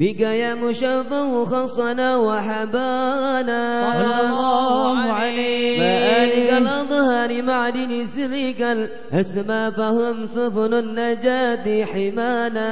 بك يا مشفى خصنا وحبانا. صلى الله عليه. مآلك الأظهار سرك الأسمى فهم سفن النجاة حمانا.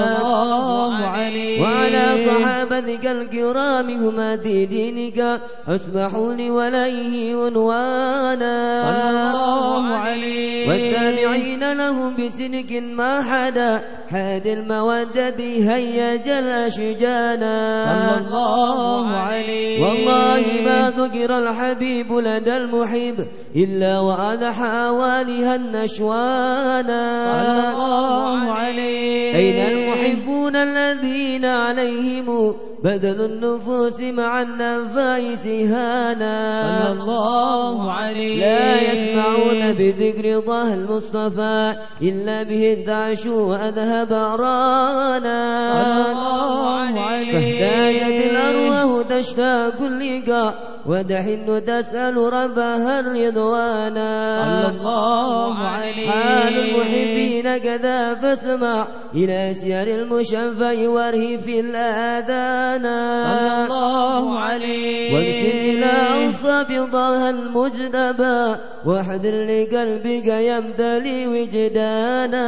صلى الله عليه وعلى صحابتك الكرام هم في دينك أسمحوا لوليه عنوانا. صلى الله عليه والتابعين لهم بسلك ما حدا حاد المودة هيج الأشجانا صلى الله عليه والله ما ذكر الحبيب لدى المحب إلا وأضحى والها النشوانا صلى الله عليه. أين المحبون الذين عليهم بدل النفوس مع النفائس هانا. صلى الله عليه. لا يسمعون بذكر طه المصطفى إلا به الدعش وأذهب رانا. صلى الله عليه. فاحتاجت الأرواح تشتاق اللقاء وتحن تسأل ربها الرضوانا صلى الله عليه. حال المحبين كذا فاسمع إلى سير المشفى وره في الآذان. صلى الله عليه. وانسل إلى أنصاب طه المجتبى. واحذر لقلبك يمتلي وجدانا.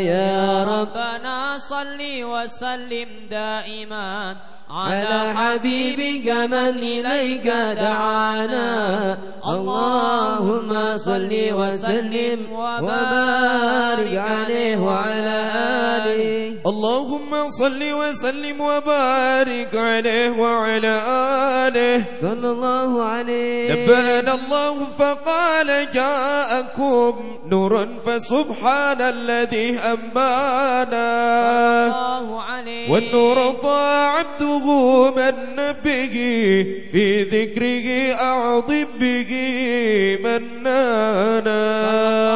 يا رب. ربنا صل وسلم دائما. على حبيبك من إليك دعانا. اللهم صل وسلم وبارك عليه وعلى آله. اللهم صل وسلم وبارك عليه وعلى آله. صلى الله عليه. نبأنا الله فقال جاءكم نور فسبحان الذي أنبانا الله عليه. والنور طاع عبده من به في ذكره أعظم به منانا.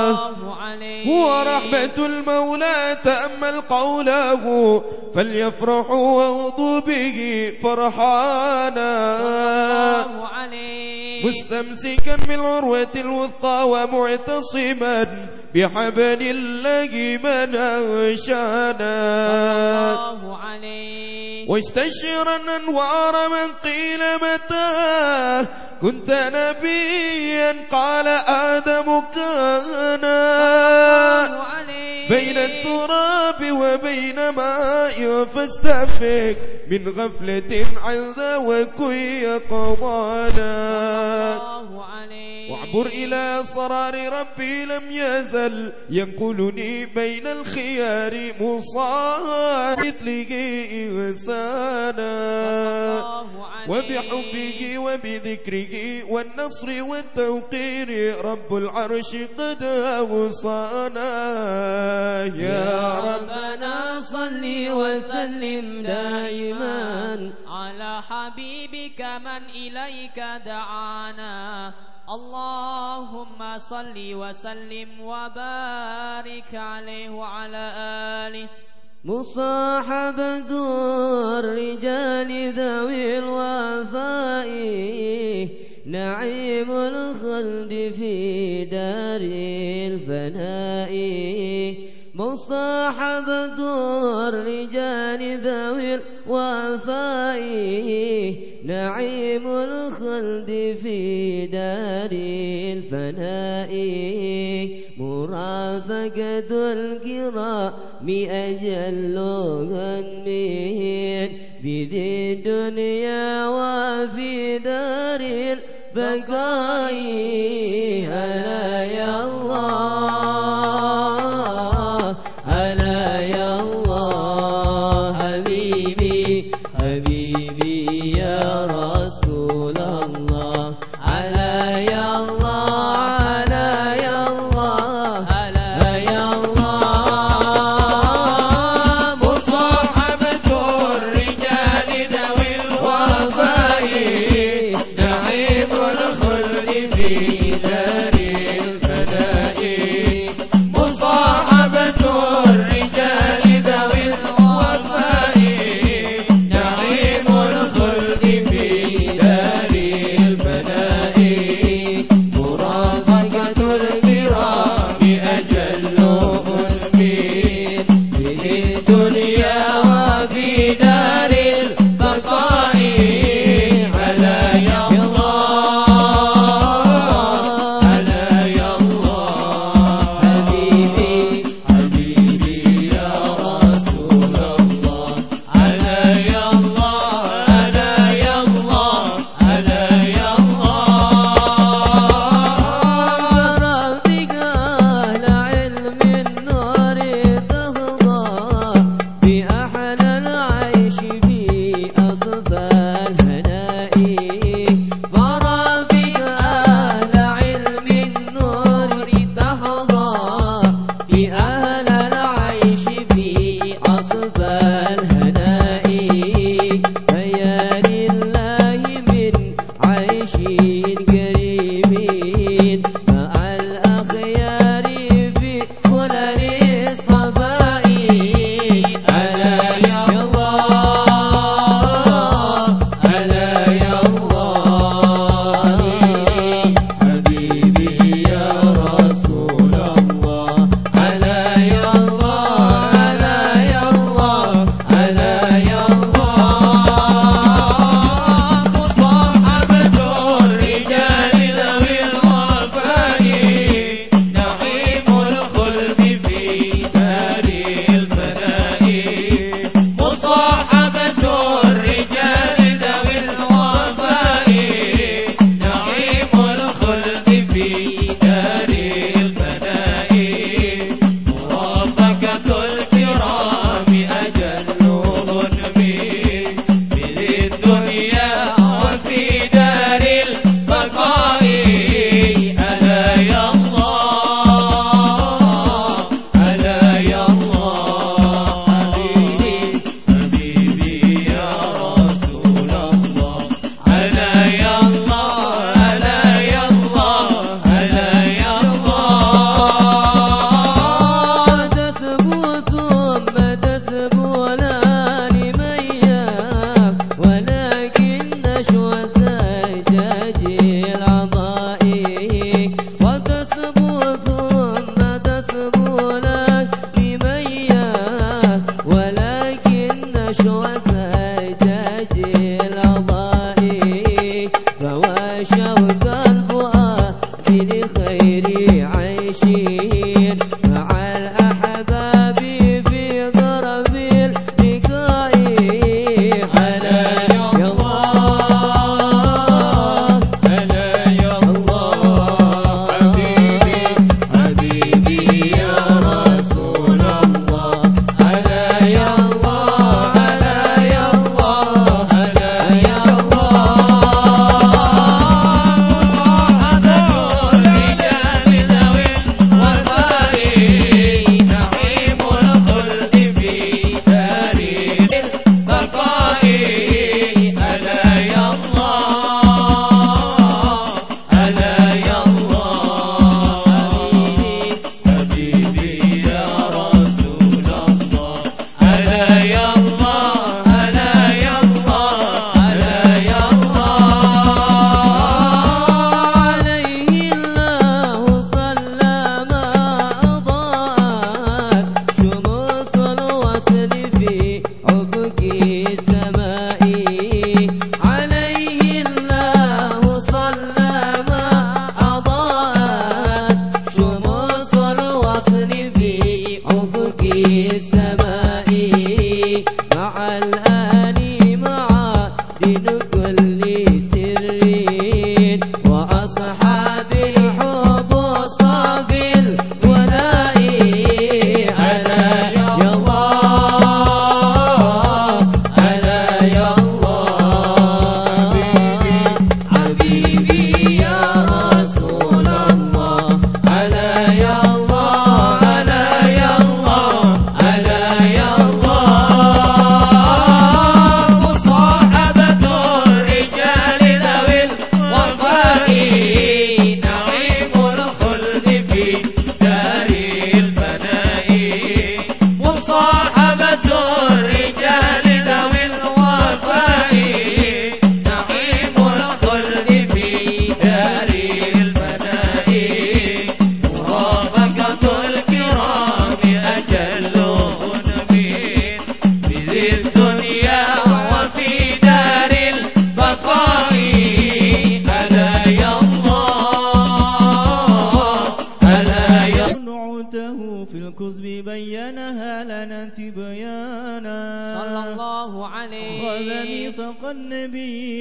الله عليه هو رحمة المولى تأمل قوله فليفرحوا وارضوا به فرحانا. الله عليه. مستمسكا بالعروة الوثقى ومعتصما بحبل الله من أنشانا. الله واستشرا أنوار من قيل متى؟ كنت نبيا قال آدم كان. بين التراب وبين ماء فاستفك من غفلة عن ذا وكن يقضانا الله واعبر إلى صرار ربي لم يزل ينقلني بين الخيار مصاعد مثله إنسانا وبحبه وبذكره والنصر والتوقير رب العرش قد أوصانا. يا رب ربنا صل وسلم دائما على حبيبك من إليك دعانا. اللهم صل وسلم وبارك عليه وعلى آله مصاحبة الرجال ذوي الوفاء نعيم الخلد في دار الفناء مصاحبة الرجال ذوي الوفاء نعيم الخلد في دار الفناء. مرافقة الكرام أجل همين بذي الدنيا وفي دار البقاء. ألا يا الله.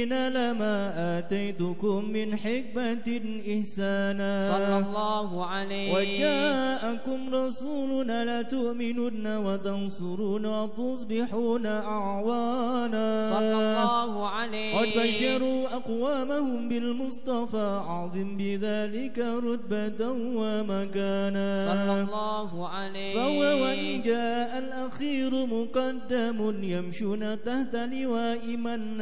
المؤمنين لما آتيتكم من حكمة إحسانا صلى الله عليه وجاءكم رسولنا لتؤمنن وتنصرون وتصبحون أعوانا صلى الله عليه قد بشروا أقوامهم بالمصطفى عظم بذلك رتبة ومكانا صلى الله عليه فهو وإن جاء الأخير مقدم يمشون تحت لواء من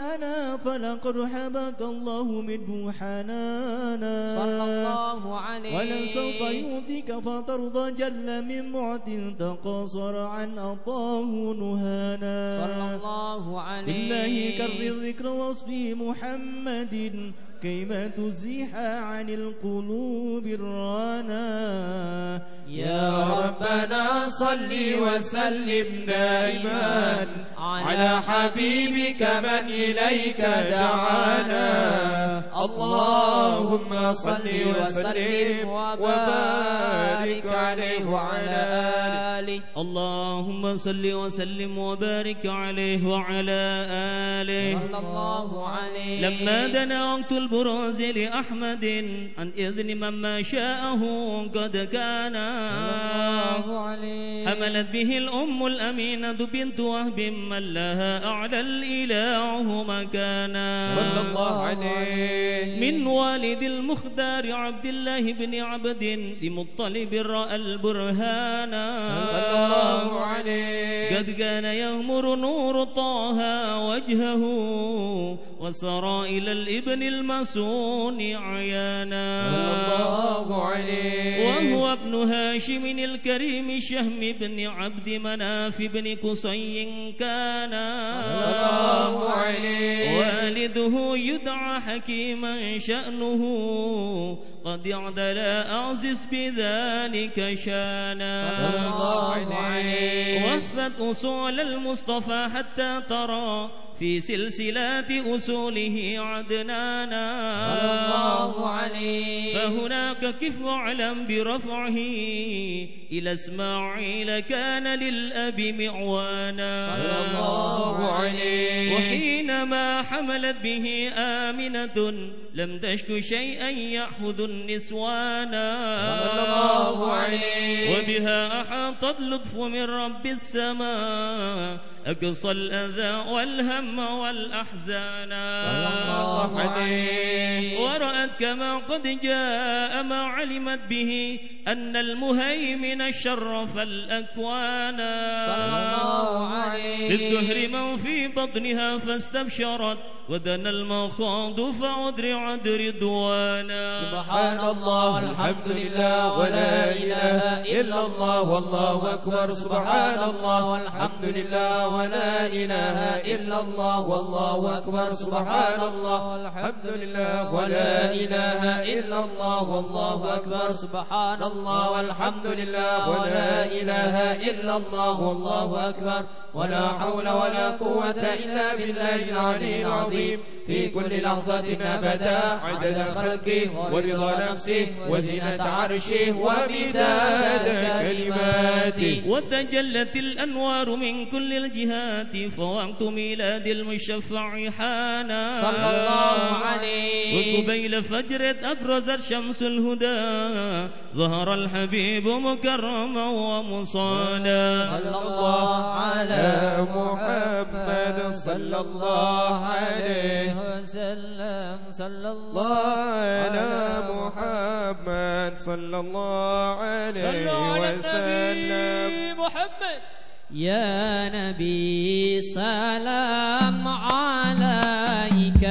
أنا فلقد حبك الله منه حنانا. صلى الله عليه ولن سوف يؤذيك فترضى جل من معت تقاصر عن أطاه نهانا. صلى الله عليه بالله كرر ذكر وصف محمد كيما تزيح عن القلوب الرانا؟ يا ربنا صل وسلم دائما على حبيبك من إليك دعانا. اللهم صل وسلم وبارك عليه وعلى آله. اللهم صل وسلم وبارك عليه وعلى آله. صلى الله عليه. لما دنا وقت البروز لأحمد عن إذن من ما شاءه قد كان. الله عليه حملت به الأم الأمينة بنت وهب من لها أعلى الإله مكانا. صلى الله عليه. من والد المختار عبد الله بن عبد لمطلب رأى البرهان. صلى الله عليه. قد كان يغمر نور طه وجهه وسرى إلى الإبن المسون عيانا. صلى الله عليه. وهو ابن هاشم الكريم شهم بن عبد مناف بن قصي كان. صلى الله عليه. والده يدعى حكيما شأنه. قد اعدل أعزز بذلك شأنا. صلى الله عليه. أصول المصطفى حتى ترى في سلسلات أصوله عدنانا. صلى الله عليه. فهناك كف واعلم برفعه. إلى إسماعيل كان للأب معوانا صلى الله عليه. وحينما حملت به آمنة لم تشك شيئا يأخذ النسوان. صلى الله عليه. وبها أحاط اللطف من رب السماء. أقصى الأذى والهم والأحزان. صلى الله عليه ورأت كما قد جاء ما علمت به أن المهيمن شرف الأكوان صلى الله عليه للدهر من في بطنها فاستبشرت ودنا المخاض فأدرعت رضوانا سبحان الله الحمد لله ولا إله إلا الله والله أكبر. سبحان الله والحمد لله ولا إله إلا الله والله أكبر سبحان الله الحمد لله ولا إله إلا الله والله أكبر سبحان الله والحمد لله ولا إله إلا الله والله أكبر. ولا حول ولا قوة إلا بالله العلي العظيم. في كل لحظة أبدا عدد خلقه ورضا نفسه وزنة عرشه ومداد كلماته. وتجلت الأنوار من كل الجهات فوقت ميلاد المشفع حانا. صلى الله عليه. وقبيل فجرت أبرزت شمس الهدى ظهر الحبيب مكرما ومصانا. صلى الله على محمد صلى الله عليه وسلم. صلى الله الله على محمد صلى الله عليه وسلم. محمد. يا نبي سلام عليك.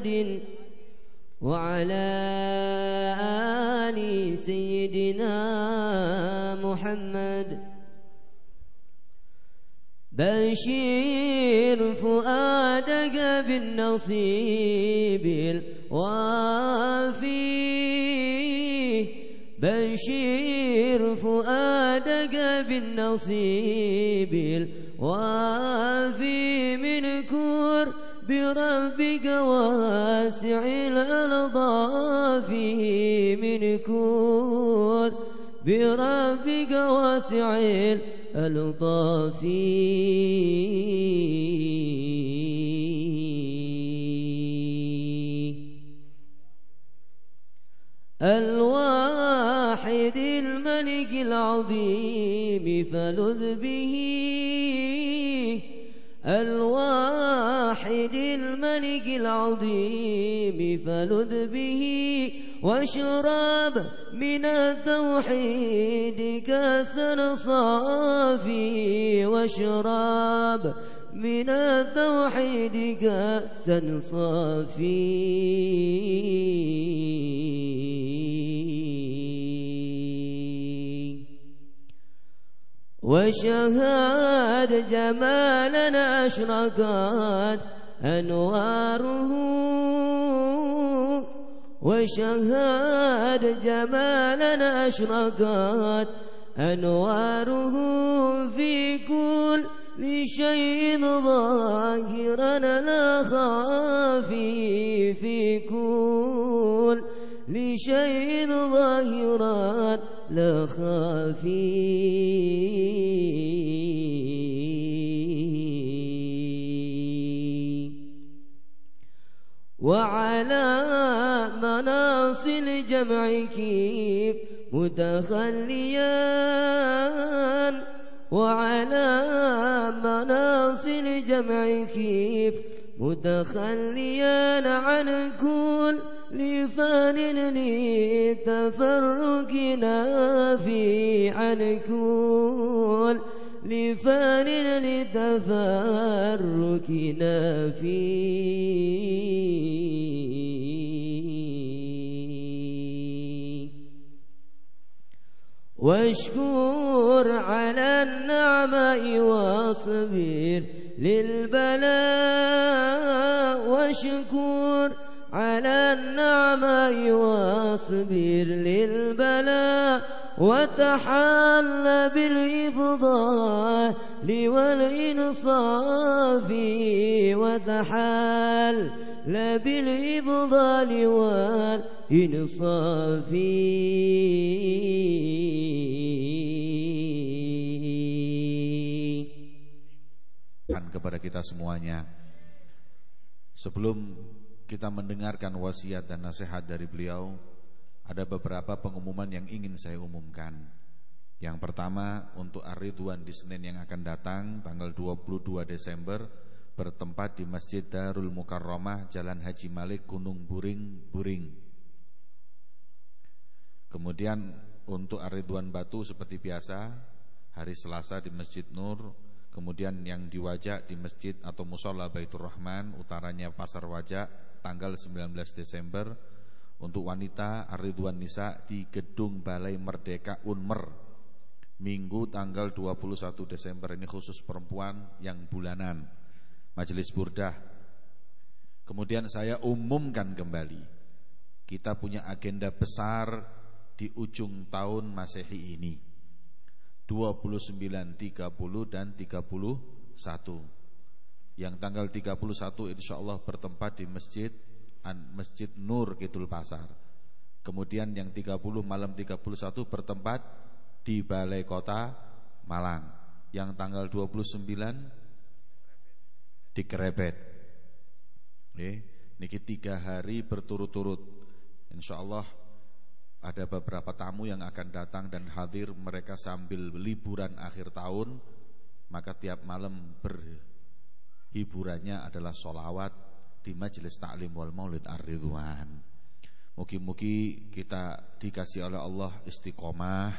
محمد وعلى آل سيدنا محمد. بشير فؤادك بالنصيب الوافي. بشير فؤادك بالنصيب الوافي. من كور بربك واسع الألطاف من كور بربك واسع الألطاف. الواحد الملك العظيم فلذ به الواحد الملك العظيم فلذ به واشرب من التوحيد كاسا صافي واشرب من التوحيد كاسا صافي. وشهاد جمالنا أشرقت أنواره وشهاد جمالنا أشرقت. أنواره في كل شيء ظاهرا لا خافي في كل لشيء ظاهرا لا خافي. وعلى مناص الجمع كيف متخليا وعلى مناص الجمع كيف متخليا عن كل لفان لتفرقنا في عن كل لفان لتفرقنا فيه واشكر على النعماء واصبر للبلاء واشكر على النعماء واصبر للبلاء وتحل بالإفضال والإنصاف وتحل بالإفضال والإنصاف kepada kita semuanya Sebelum kita mendengarkan wasiat dan nasihat dari beliau ada beberapa pengumuman yang ingin saya umumkan. Yang pertama untuk Ar-Ridwan di Senin yang akan datang Tanggal 22 Desember Bertempat di Masjid Darul Mukarramah Jalan Haji Malik Gunung Buring Buring. Kemudian untuk Ar-Ridwan Batu seperti biasa Hari Selasa di Masjid Nur Kemudian yang di Wajak di Masjid atau Musola Baitur Rahman Utaranya Pasar Wajak Tanggal 19 Desember Untuk wanita Ar-Ridwan Nisa di Gedung Balai Merdeka Unmer Minggu tanggal 21 Desember. Ini khusus perempuan yang bulanan. Majelis Burdah. Kemudian saya umumkan kembali Kita punya agenda besar Di ujung tahun Masehi ini. 29, 30 dan 31 Yang tanggal 31 insya Allah bertempat di Masjid Masjid Nur Kidul Pasar. Kemudian yang 30 malam 31 bertempat di Balai Kota Malang. Yang tanggal 29 di Kerebet Oke, Niki tiga hari berturut-turut. Insya Allah ada beberapa tamu yang akan datang dan hadir mereka sambil liburan akhir tahun. Maka tiap malam berhiburannya adalah solawat di majelis taklim wal maulid ar-ridwan mugi-mugi kita dikasih oleh Allah istiqomah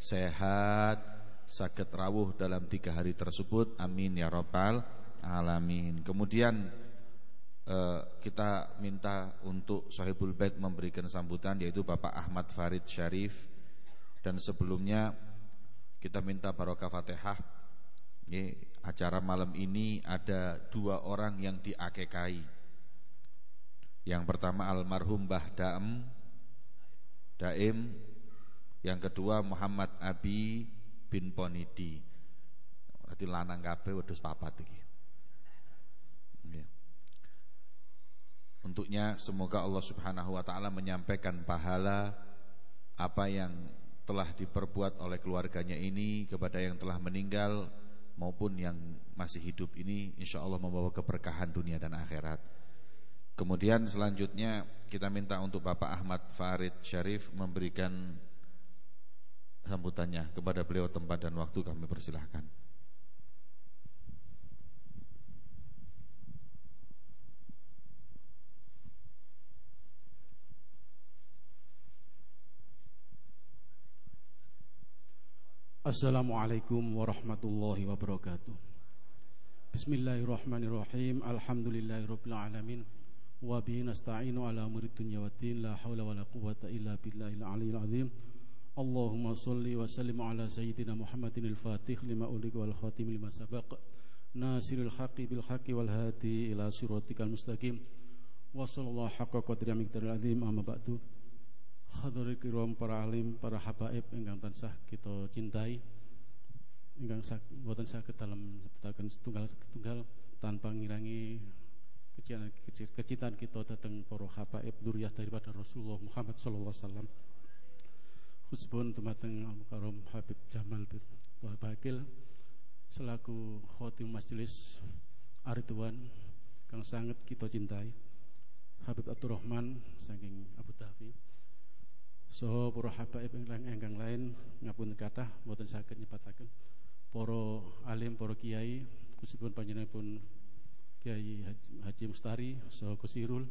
sehat sakit rawuh dalam tiga hari tersebut. Amin ya rabbal alamin. Kemudian eh, kita minta untuk Sahibul Bait memberikan sambutan yaitu Bapak Ahmad Farid Syarif dan sebelumnya kita minta barokah Fatihah. Ini acara malam ini ada dua orang yang diakekai. Yang pertama almarhum Mbah Daem Daim, yang kedua Muhammad Abi bin Ponidi. Berarti lanang kabeh wedhus papat iki. Untuknya semoga Allah Subhanahu wa taala menyampaikan pahala apa yang telah diperbuat oleh keluarganya ini kepada yang telah meninggal maupun yang masih hidup ini insya Allah membawa keberkahan dunia dan akhirat. Kemudian selanjutnya kita minta untuk Bapak Ahmad Farid Syarif memberikan sambutannya kepada beliau tempat dan waktu kami persilahkan. Assalamualaikum warahmatullahi wabarakatuh. Bismillahirrahmanirrahim. Alhamdulillahirabbil alamin wa bihi nasta'inu ala umuri dunya waddin la haula wala quwwata illa billahil azim. Allahumma salli wa sallim ala sayyidina Muhammadin al-Fatih lima ulik wal khatim lima sabaq. Nasirul haqqi bil haqqi wal hadi ila siratikal mustaqim. Wa sallallahu haqqa qadri amiktaril azim. Amma ba'du Hadirin kiram para alim, para habaib ingkang tansah kita cintai ingkang boten saged dalam sebutaken setunggal-setunggal tanpa ngirangi kecintaan kita datang para habaib duriyah daripada Rasulullah Muhammad sallallahu alaihi wasallam. Husbun tumateng Al-Mukarram Habib Jamal bin Bakil selaku khotim majelis Arituan kang sangat kita cintai. Habib Abdurrahman saking Abu Dhabi so para habaib ingkang lain ngapun kathah mboten saged nyebataken para alim para kiai khususipun panjenenganipun Kiai Haji Mustari so Kusirul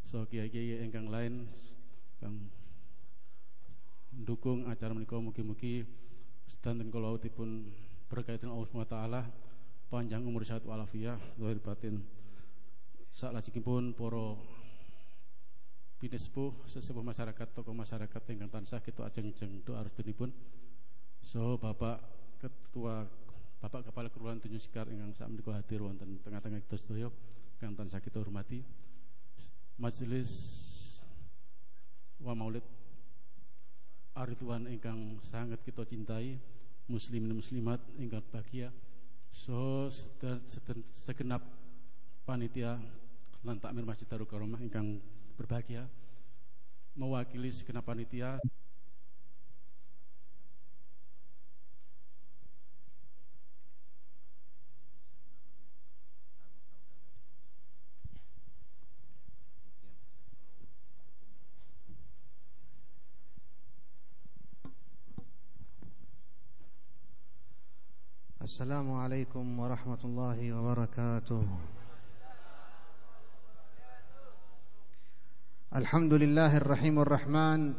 so kiai-kiai ingkang lain kang mendukung acara menika mugi-mugi sedanten kula pun berkaitan Allah SWT panjang umur sehat walafiat zahir batin. Pun para binespuh sesepuh masyarakat tokoh masyarakat ingkang tansah kita ajeng-ajeng doa pun so Bapak Ketua Bapak Kepala Kelurahan Tunjung Sikar ingkang sakmenika hadir wonten tengah-tengah kita sedaya ingkang tansah kita hormati. Majelis wa maulid Arituan ingkang sangat kita cintai muslimin muslimat ingkang bahagia. So segenap panitia lan takmir Masjid Darul Karomah ingkang berbahagia mewakili segenap panitia السلام عليكم ورحمة الله وبركاته الحمد لله الرحيم الرحمن.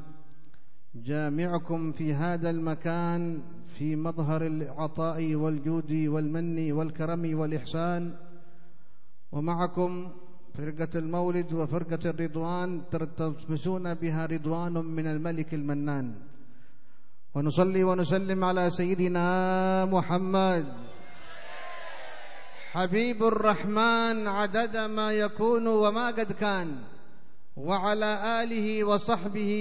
جامعكم في هذا المكان في مظهر العطاء والجود والمن والكرم والإحسان. ومعكم فرقة المولد وفرقة الرضوان تلتمسون بها رضوان من الملك المنان. ونصلي ونسلم على سيدنا محمد. حبيب الرحمن عدد ما يكون وما قد كان. وعلى آله وصحبه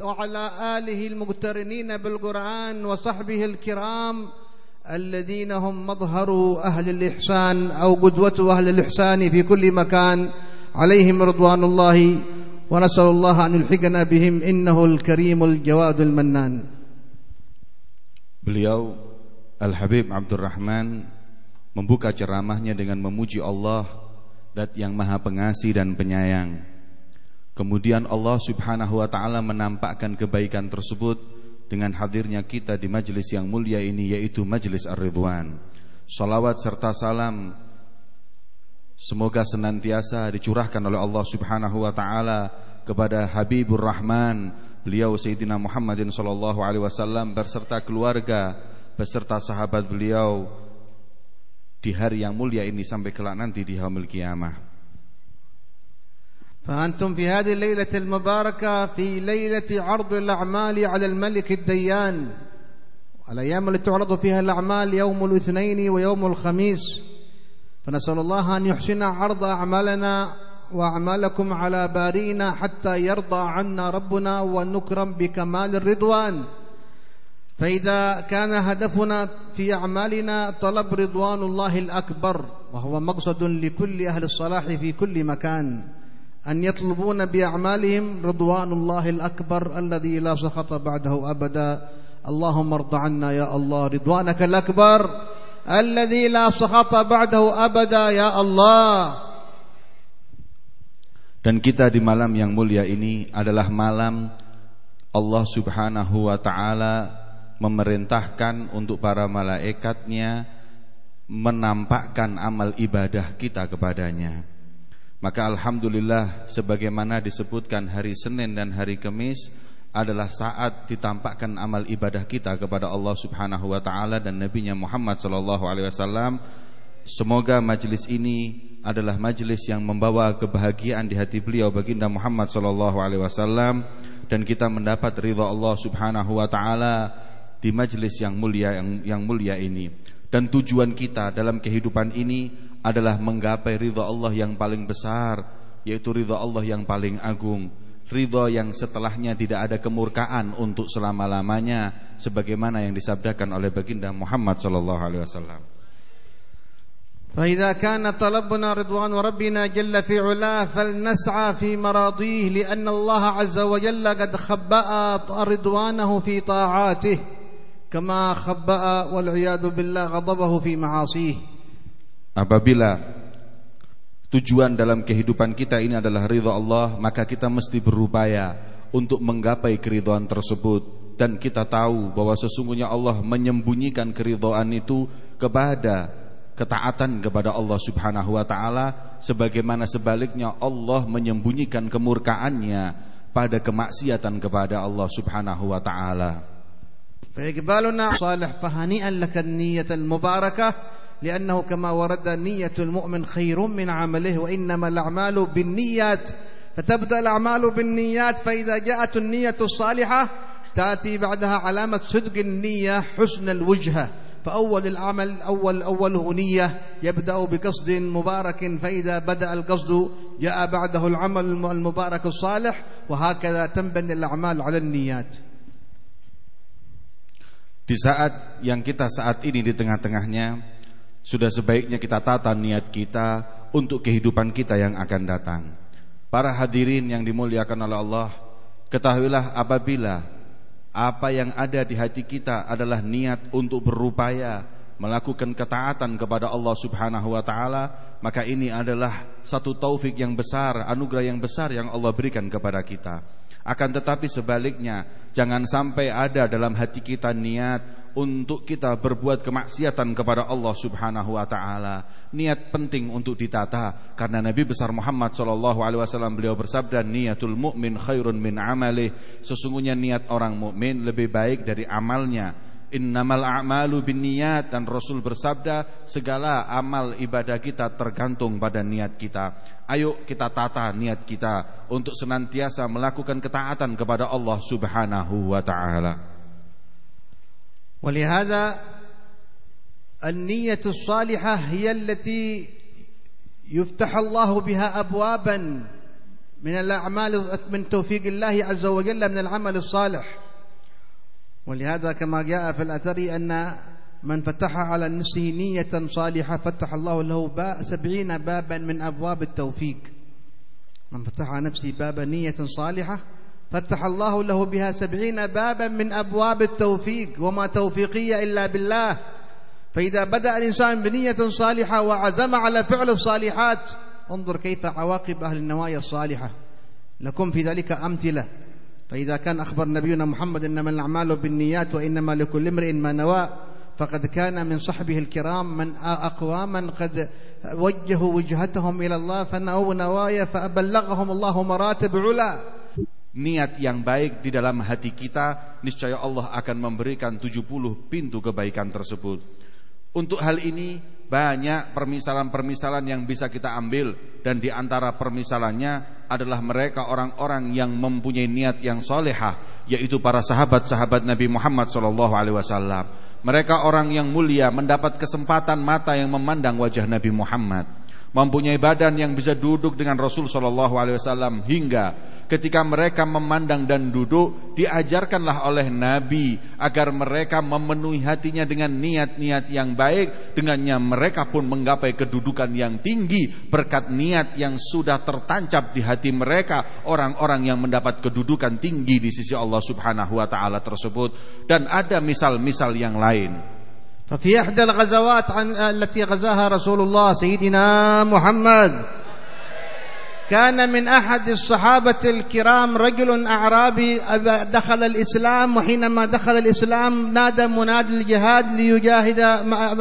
وعلى آله المقترنين بالقرآن وصحبه الكرام الذين هم مظهر أهل الإحسان أو قدوة أهل الإحسان في كل مكان. عليهم رضوان الله ونسأل الله أن يلحقنا بهم. إنه الكريم الجواد المنان. Beliau Al-Habib Abdul Rahman membuka ceramahnya dengan memuji Allah Dat yang maha pengasih dan penyayang. Kemudian Allah subhanahu wa ta'ala menampakkan kebaikan tersebut Dengan hadirnya kita di majlis yang mulia ini yaitu majlis Ar-Ridwan Salawat serta salam Semoga senantiasa dicurahkan oleh Allah Subhanahu wa taala kepada Habibur Rahman, beliau Sayyidina Muhammadin sallallahu alaihi wasallam berserta keluarga, beserta sahabat beliau di hari yang mulia ini sampai kelak nanti di yaumul kiamah. فأنتم في هذه الليلة المباركة في ليلة عرض الأعمال على الملك الديان. الأيام التي تعرض فيها الأعمال يوم الاثنين ويوم الخميس. فنسأل الله أن يحسن عرض أعمالنا وأعمالكم على بارينا حتى يرضى عنا ربنا ونكرم بكمال الرضوان. فإذا كان هدفنا في أعمالنا طلب رضوان الله الأكبر وهو مقصد لكل أهل الصلاح في كل مكان. an يطلبون bi رضوان الله akbar الذي la سخط بعده أبدا اللهم ارض عنا ya Allah رضوانك الأكبر الذي la سخط بعده أبدا ya Allah dan kita di malam yang mulia ini adalah malam Allah subhanahu wa ta'ala memerintahkan untuk para malaikatnya menampakkan amal ibadah kita kepadanya. Maka Alhamdulillah sebagaimana disebutkan hari Senin dan hari Kamis adalah saat ditampakkan amal ibadah kita kepada Allah subhanahu wa ta'ala dan Nabi Muhammad sallallahu alaihi wasallam Semoga majelis ini adalah majelis yang membawa kebahagiaan di hati beliau baginda Muhammad sallallahu alaihi wasallam dan kita mendapat ridha Allah Subhanahu wa taala di majelis yang mulia yang, yang mulia ini. Dan tujuan kita dalam kehidupan ini adalah menggapai ridha Allah yang paling besar yaitu ridha Allah yang paling agung. Ridha yang setelahnya tidak ada kemurkaan untuk selama-lamanya sebagaimana yang disabdakan oleh baginda Muhammad sallallahu alaihi wasallam. فإذا كان طلبنا رضوان ربنا جل في علاه فلنسعى في مراضيه لأن الله عز وجل قد خبأ رضوانه في طاعاته كما خبأ والعياذ بالله غضبه في معاصيه Apabila tujuan dalam kehidupan kita ini adalah ridha Allah, maka kita mesti berupaya untuk menggapai keridhaan tersebut dan kita tahu bahwa sesungguhnya Allah menyembunyikan keridhaan itu kepada ketaatan kepada Allah Subhanahu wa taala sebagaimana sebaliknya Allah menyembunyikan kemurkaannya pada kemaksiatan kepada Allah Subhanahu wa taala. فإقبالنا صالح فهنيئا لك النية المباركة لأنه كما ورد نية المؤمن خير من عمله وإنما الأعمال بالنيات. فتبدأ الأعمال بالنيات فإذا جاءت النية الصالحة تأتي بعدها علامة صدق النية حسن الوجهة فأول العمل أول أوله نية يبدأ بقصد مبارك. فإذا بدأ القصد جاء بعده العمل المبارك الصالح وهكذا تنبني الأعمال على النيات. Di saat yang kita saat ini di tengah-tengahnya Sudah sebaiknya kita tata niat kita Untuk kehidupan kita yang akan datang Para hadirin yang dimuliakan oleh Allah Ketahuilah apabila apa yang ada di hati kita adalah niat untuk berupaya melakukan ketaatan kepada Allah Subhanahu wa taala, maka ini adalah satu taufik yang besar, anugerah yang besar yang Allah berikan kepada kita. Akan tetapi sebaliknya, jangan sampai ada dalam hati kita niat untuk kita berbuat kemaksiatan kepada Allah Subhanahu wa taala. Niat penting untuk ditata karena Nabi besar Muhammad sallallahu alaihi wasallam beliau bersabda niatul mukmin khairun min amalih. Sesungguhnya niat orang mukmin lebih baik dari amalnya. Innamal a'malu binniyat dan Rasul bersabda segala amal ibadah kita tergantung pada niat kita. Ayo kita tata niat kita untuk senantiasa melakukan ketaatan kepada Allah Subhanahu wa taala. ولهذا النية الصالحة هي التي يفتح الله بها أبوابا من الأعمال من توفيق الله عز وجل من العمل الصالح. ولهذا كما جاء في الأثر أن من فتح على نفسه نية صالحة فتح الله له سبعين بابا من أبواب التوفيق. من فتح على نفسه باب نية صالحة فتح الله له بها سبعين بابا من أبواب التوفيق وما توفيقية إلا بالله. فإذا بدأ الإنسان بنية صالحة وعزم على فعل الصالحات انظر كيف عواقب أهل النوايا الصالحة. لكم في ذلك أمثلة. فإذا كان أخبر نبينا محمد إنما الأعمال بالنيات وإنما لكل امرئ ما نوى فقد كان من صحبه الكرام من أقواما قد وجهوا وجهتهم إلى الله فنأوا نوايا فأبلغهم الله مراتب علا. Niat yang baik di dalam hati kita, niscaya Allah akan memberikan 70 pintu kebaikan tersebut. Untuk hal ini banyak permisalan-permisalan yang bisa kita ambil dan di antara permisalannya adalah mereka orang-orang yang mempunyai niat yang solehah, yaitu para sahabat-sahabat Nabi Muhammad SAW. Mereka orang yang mulia mendapat kesempatan mata yang memandang wajah Nabi Muhammad mempunyai badan yang bisa duduk dengan Rasul Wasallam hingga ketika mereka memandang dan duduk diajarkanlah oleh Nabi agar mereka memenuhi hatinya dengan niat-niat yang baik dengannya mereka pun menggapai kedudukan yang tinggi berkat niat yang sudah tertancap di hati mereka orang-orang yang mendapat kedudukan tinggi di sisi Allah Subhanahu wa taala tersebut dan ada misal-misal yang lain ففي إحدى الغزوات عن التي غزاها رسول الله سيدنا محمد كان من أحد الصحابة الكرام رجل أعرابي دخل الإسلام وحينما دخل الإسلام نادى منادي الجهاد ليجاهد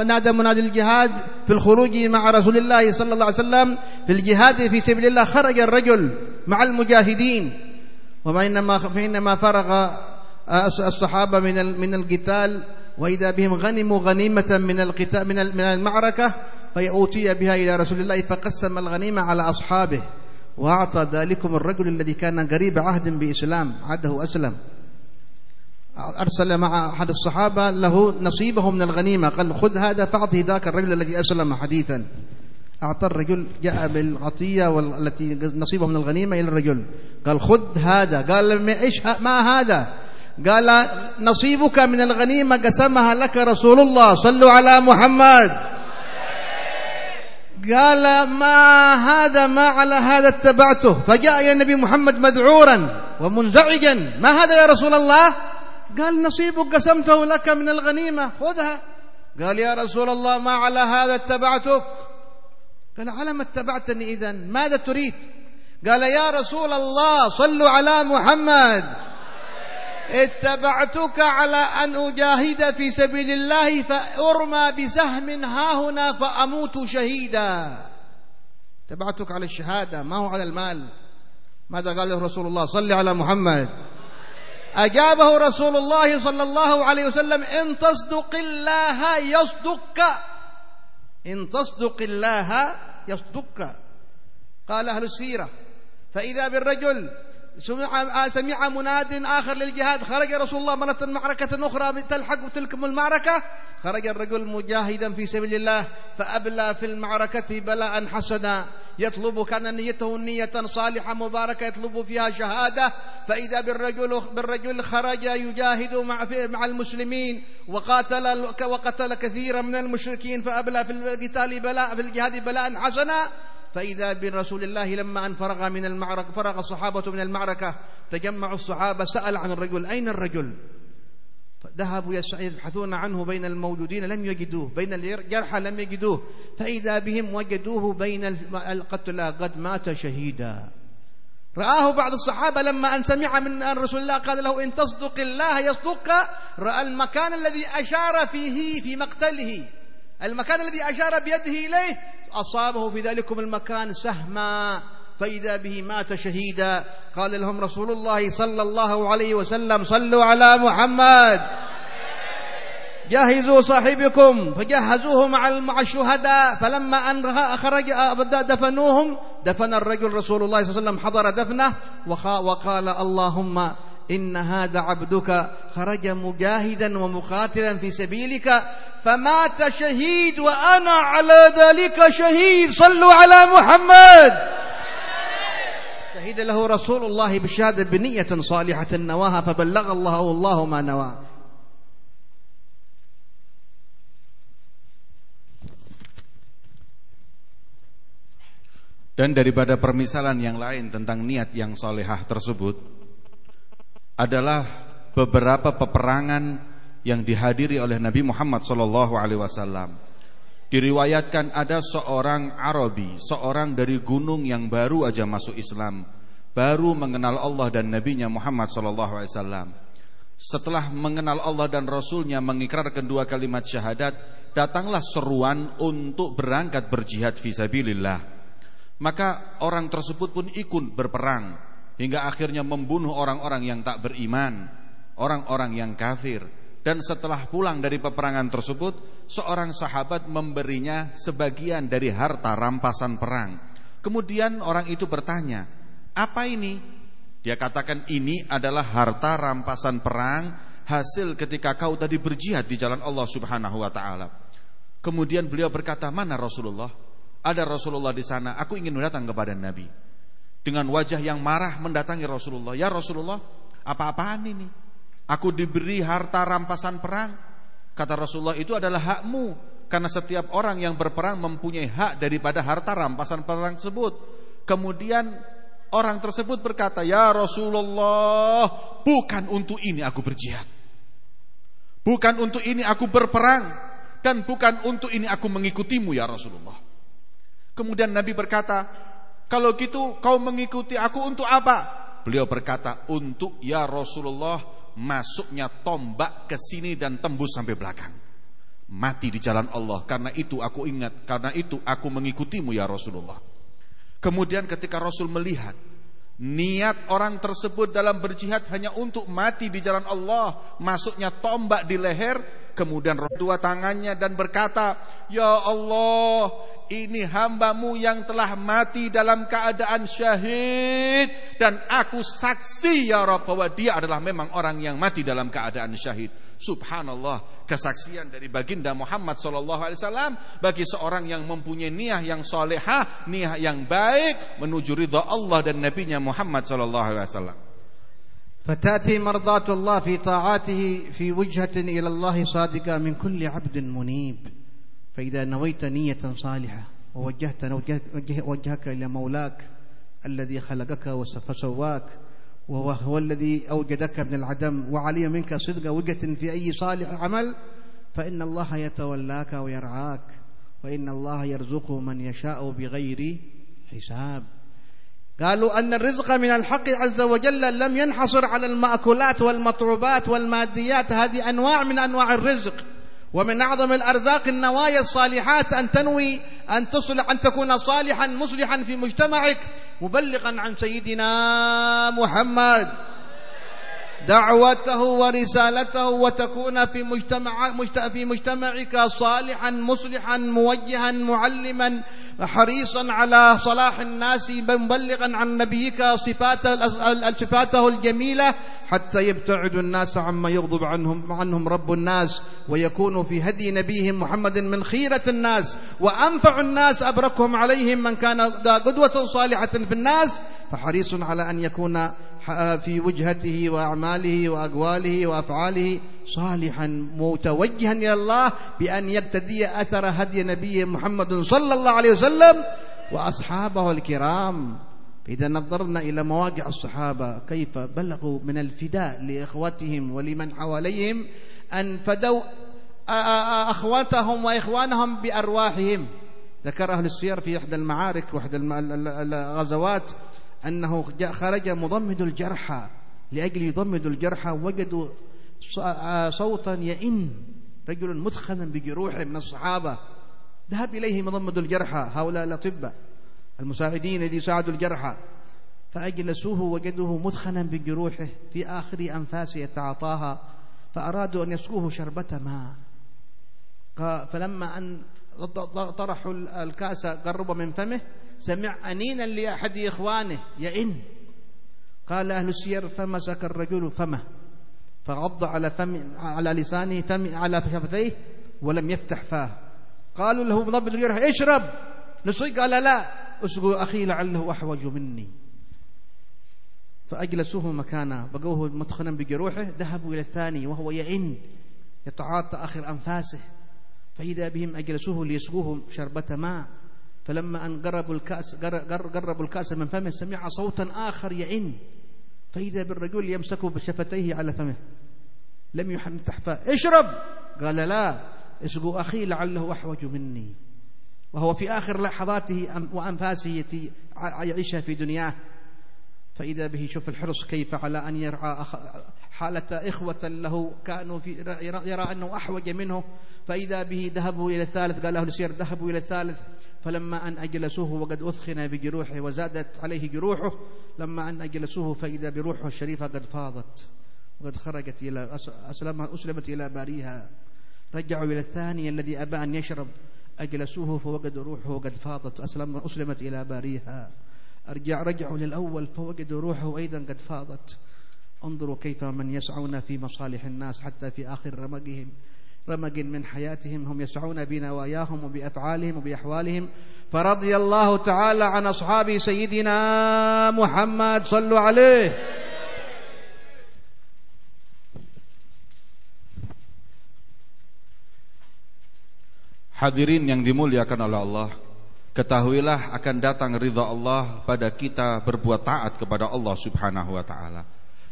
نادى منادي الجهاد في الخروج مع رسول الله صلى الله عليه وسلم في الجهاد في سبيل الله. خرج الرجل مع المجاهدين. وحينما حينما فرغ الصحابة من من القتال وإذا بهم غنموا غنيمة من القتال من المعركة فيأتي بها إلى رسول الله فقسم الغنيمة على أصحابه. وأعطى ذلكم الرجل الذي كان قريب عهد بإسلام عهده أسلم. أرسل مع أحد الصحابة له نصيبه من الغنيمة قال خذ هذا فأعطه ذاك الرجل الذي أسلم حديثا. أعطى الرجل جاء بالعطية والتي نصيبه من الغنيمة إلى الرجل. قال خذ هذا قال إيش ما هذا؟ قال نصيبك من الغنيمة قسمها لك رسول الله صلوا على محمد. قال ما هذا ما على هذا اتبعته فجاء إلى النبي محمد مذعورا ومنزعجا ما هذا يا رسول الله؟ قال نصيبك قسمته لك من الغنيمة خذها. قال يا رسول الله ما على هذا اتبعتك؟ قال على ما اتبعتني إذا ماذا تريد؟ قال يا رسول الله صلوا على محمد. اتبعتك على أن أجاهد في سبيل الله فأرمى بسهم ها هنا فأموت شهيدا. اتبعتك على الشهادة ما هو على المال؟ ماذا قال له رسول الله؟ صل على محمد. أجابه رسول الله صلى الله عليه وسلم إن تصدق الله يصدقك. إن تصدق الله يصدقك. قال أهل السيرة فإذا بالرجل سمع سمع مناد آخر للجهاد. خرج رسول الله مرة معركة أخرى تلحق تلكم المعركة. خرج الرجل مجاهدا في سبيل الله فأبلى في المعركة بلاء حسنا يطلب كان نيته نية صالحة مباركة يطلب فيها شهادة. فإذا بالرجل بالرجل خرج يجاهد مع مع المسلمين وقاتل وقتل كثيرا من المشركين فأبلى في القتال بلاء في الجهاد بلاء حسنا فإذا برسول الله لما أن فرغ من المعركة فرغ الصحابة من المعركة تجمعوا الصحابة سأل عن الرجل أين الرجل؟ ذهبوا يبحثون عنه بين الموجودين لم يجدوه بين الجرحى لم يجدوه فإذا بهم وجدوه بين القتلى قد مات شهيدا. رآه بعض الصحابة لما أن سمع من رسول الله قال له إن تصدق الله يصدقك رأى المكان الذي أشار فيه في مقتله. المكان الذي أشار بيده إليه أصابه في ذلكم المكان سهما فإذا به مات شهيدا. قال لهم رسول الله صلى الله عليه وسلم صلوا على محمد. جهزوا صاحبكم فجهزوه مع مع الشهداء. فلما أن خرج دفنوهم دفن الرجل رسول الله صلى الله عليه وسلم حضر دفنه وقال اللهم إن هذا عبدك خرج مجاهدا ومقاتلا في سبيلك فمات شهيد وأنا على ذلك شهيد. صلوا على محمد. شهد له رسول الله بالشهادة بنية صالحة نواها فبلغ الله الله ما نوى. Dan daripada permisalan yang lain tentang niat yang solehah tersebut adalah beberapa peperangan yang dihadiri oleh Nabi Muhammad wasallam. Diriwayatkan ada seorang Arabi, seorang dari gunung yang baru aja masuk Islam, baru mengenal Allah dan Nabi-Nya Muhammad wasallam. Setelah mengenal Allah dan Rasulnya mengikrarkan dua kalimat syahadat, datanglah seruan untuk berangkat berjihad fisabilillah. Maka orang tersebut pun ikut berperang hingga akhirnya membunuh orang-orang yang tak beriman, orang-orang yang kafir. Dan setelah pulang dari peperangan tersebut, seorang sahabat memberinya sebagian dari harta rampasan perang. Kemudian orang itu bertanya, "Apa ini?" Dia katakan, "Ini adalah harta rampasan perang hasil ketika kau tadi berjihad di jalan Allah Subhanahu wa taala." Kemudian beliau berkata, "Mana Rasulullah?" Ada Rasulullah di sana, aku ingin datang kepada Nabi. Dengan wajah yang marah mendatangi Rasulullah. Ya Rasulullah, apa-apaan ini? Aku diberi harta rampasan perang. Kata Rasulullah, itu adalah hakmu. Karena setiap orang yang berperang mempunyai hak daripada harta rampasan perang tersebut. Kemudian orang tersebut berkata, Ya Rasulullah, bukan untuk ini aku berjihad. Bukan untuk ini aku berperang. Dan bukan untuk ini aku mengikutimu ya Rasulullah. Kemudian Nabi berkata, kalau gitu kau mengikuti aku untuk apa? Beliau berkata, untuk ya Rasulullah masuknya tombak ke sini dan tembus sampai belakang. Mati di jalan Allah. Karena itu aku ingat, karena itu aku mengikutimu ya Rasulullah. Kemudian ketika Rasul melihat niat orang tersebut dalam berjihad hanya untuk mati di jalan Allah, masuknya tombak di leher, kemudian dua tangannya dan berkata, "Ya Allah, ini hambamu yang telah mati dalam keadaan syahid dan aku saksi ya Rabb bahwa dia adalah memang orang yang mati dalam keadaan syahid. Subhanallah, kesaksian dari baginda Muhammad wasallam bagi seorang yang mempunyai niat yang solehah, niat yang baik menuju ridha Allah dan nabinya Muhammad sallallahu فتاتي مرضاه الله في طاعاته في وجهة إلى الله صادقة من كل عبد منيب. فإذا نويت نية صالحة ووجهت وجهك إلى مولاك الذي خلقك فسواك وهو هو الذي أوجدك من العدم وعلم منك صدق وجهة في أي صالح عمل فإن الله يتولاك ويرعاك وإن الله يرزق من يشاء بغير حساب. قالوا أن الرزق من الحق عز وجل لم ينحصر على المأكولات والمطعوبات والماديات. هذه أنواع من أنواع الرزق. ومن أعظم الأرزاق النوايا الصالحات أن تنوي أن تصلح أن تكون صالحا مصلحا في مجتمعك. مبلغا عن سيدنا محمد. دعوته ورسالته وتكون في مجتمع في مجتمعك صالحا مصلحا موجها معلما. حريصا على صلاح الناس مبلغا عن نبيك صفات صفاته الجميلة حتى يبتعد الناس عما يغضب عنهم عنهم رب الناس ويكون في هدي نبيهم محمد من خيرة الناس وأنفع الناس أبركهم عليهم من كان قدوة صالحة في الناس. فحريص على أن يكون في وجهته وأعماله وأقواله وأفعاله صالحا متوجها إلى الله بأن يقتدي أثر هدي نبيه محمد صلى الله عليه وسلم وأصحابه الكرام. إذا نظرنا إلى مواقع الصحابة كيف بلغوا من الفداء لإخوتهم ولمن حواليهم؟ أن فدوا أخواتهم وإخوانهم بأرواحهم. ذكر أهل السير في إحدى المعارك وإحدى الغزوات أنه خرج مضمد الجرحى. لأجل يضمد الجرحى وجدوا صوتا يئن. رجل مثخنا بجروحه من الصحابة. ذهب إليه مضمد الجرحى. هؤلاء الأطباء المساعدين الذي ساعدوا الجرحى. فأجلسوه وجدوه مثخنا بجروحه في آخر أنفاسه يتعاطاها فأرادوا أن يسقوه شربة ماء. فلما أن طرحوا الكأس قرب من فمه سمع أنينا لأحد إخوانه يئن قال أهل السير فمسك الرجل؟ فمه فغض على فم على لسانه فم على شفتيه ولم يفتح فاه. قالوا له ضب الجرح اشرب. نسقي قال لا. اسقوا أخي لعله أحوج مني. فأجلسوه مكانه بقوه مدخنا بجروحه ذهبوا إلى الثاني وهو يئن يتعاطى آخر أنفاسه. فإذا بهم أجلسوه ليسقوه شربة ماء. فلما أن قربوا الكأس قربوا الكأس من فمه سمع صوتا آخر يئن فإذا بالرجل يمسك بشفتيه على فمه. لم يفتح فاه اشرب! قال لا. اسقوا أخي لعله أحوج مني. وهو في آخر لحظاته وأنفاسه يعيشها في دنياه. فإذا به شوف الحرص كيف على أن يرعى حالة إخوة له كانوا في يرى أنه أحوج منه. فإذا به ذهبوا إلى الثالث قال أهل السير ذهبوا إلى الثالث. فلما أن أجلسوه وقد أثخن بجروحه وزادت عليه جروحه لما أن أجلسوه فإذا بروحه الشريفة قد فاضت وقد خرجت إلى أسلمت, أسلمت إلى باريها. رجعوا إلى الثاني الذي أبى أن يشرب. أجلسوه فوجدوا روحه قد فاضت. أسلم أسلمت إلى باريها. أرجع رجعوا للأول فوجدوا روحه أيضا قد فاضت. انظروا كيف من يسعون في مصالح الناس حتى في آخر رمقهم. رمق من حياتهم هم يسعون بنواياهم وبأفعالهم وبأحوالهم فرضي الله تعالى عن أصحاب سيدنا محمد صلوا عليه Hadirin yang dimuliakan oleh Allah Ketahuilah akan datang ridha Allah pada kita berbuat taat kepada Allah subhanahu wa ta'ala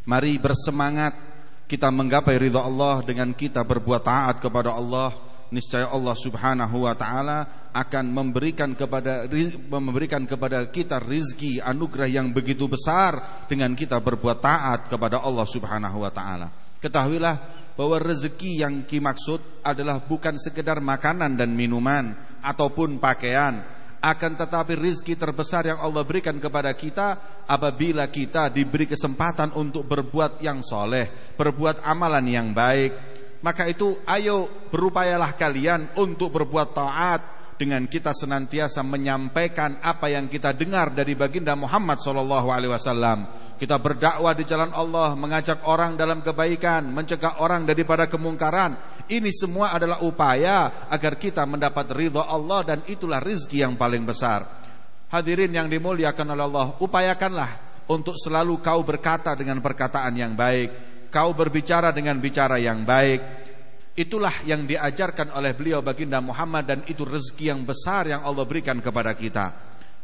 Mari bersemangat kita menggapai ridha Allah dengan kita berbuat taat kepada Allah Niscaya Allah subhanahu wa ta'ala akan memberikan kepada memberikan kepada kita rizki anugerah yang begitu besar dengan kita berbuat taat kepada Allah subhanahu wa ta'ala. Ketahuilah bahwa rezeki yang dimaksud adalah bukan sekedar makanan dan minuman ataupun pakaian akan tetapi rizki terbesar yang Allah berikan kepada kita apabila kita diberi kesempatan untuk berbuat yang soleh, berbuat amalan yang baik. Maka itu ayo berupayalah kalian untuk berbuat taat dengan kita senantiasa menyampaikan apa yang kita dengar dari baginda Muhammad sallallahu alaihi wasallam kita berdakwah di jalan Allah, mengajak orang dalam kebaikan, mencegah orang daripada kemungkaran. Ini semua adalah upaya agar kita mendapat ridha Allah dan itulah rizki yang paling besar. Hadirin yang dimuliakan oleh Allah, upayakanlah untuk selalu kau berkata dengan perkataan yang baik, kau berbicara dengan bicara yang baik. Itulah yang diajarkan oleh beliau baginda Muhammad dan itu rezeki yang besar yang Allah berikan kepada kita.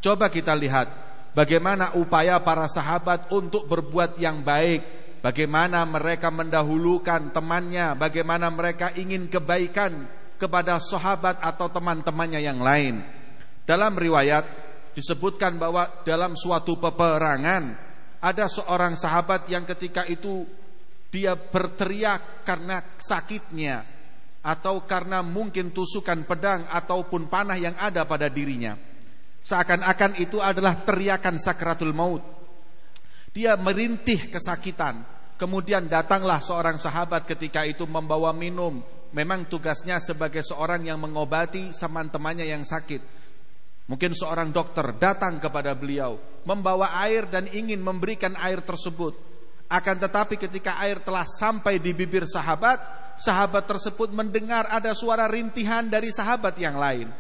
Coba kita lihat bagaimana upaya para sahabat untuk berbuat yang baik, bagaimana mereka mendahulukan temannya, bagaimana mereka ingin kebaikan kepada sahabat atau teman-temannya yang lain. Dalam riwayat disebutkan bahwa dalam suatu peperangan ada seorang sahabat yang ketika itu dia berteriak karena sakitnya atau karena mungkin tusukan pedang ataupun panah yang ada pada dirinya. Seakan-akan itu adalah teriakan sakratul maut. Dia merintih kesakitan. Kemudian datanglah seorang sahabat ketika itu membawa minum. Memang tugasnya sebagai seorang yang mengobati teman-temannya yang sakit. Mungkin seorang dokter datang kepada beliau membawa air dan ingin memberikan air tersebut. Akan tetapi ketika air telah sampai di bibir sahabat, sahabat tersebut mendengar ada suara rintihan dari sahabat yang lain.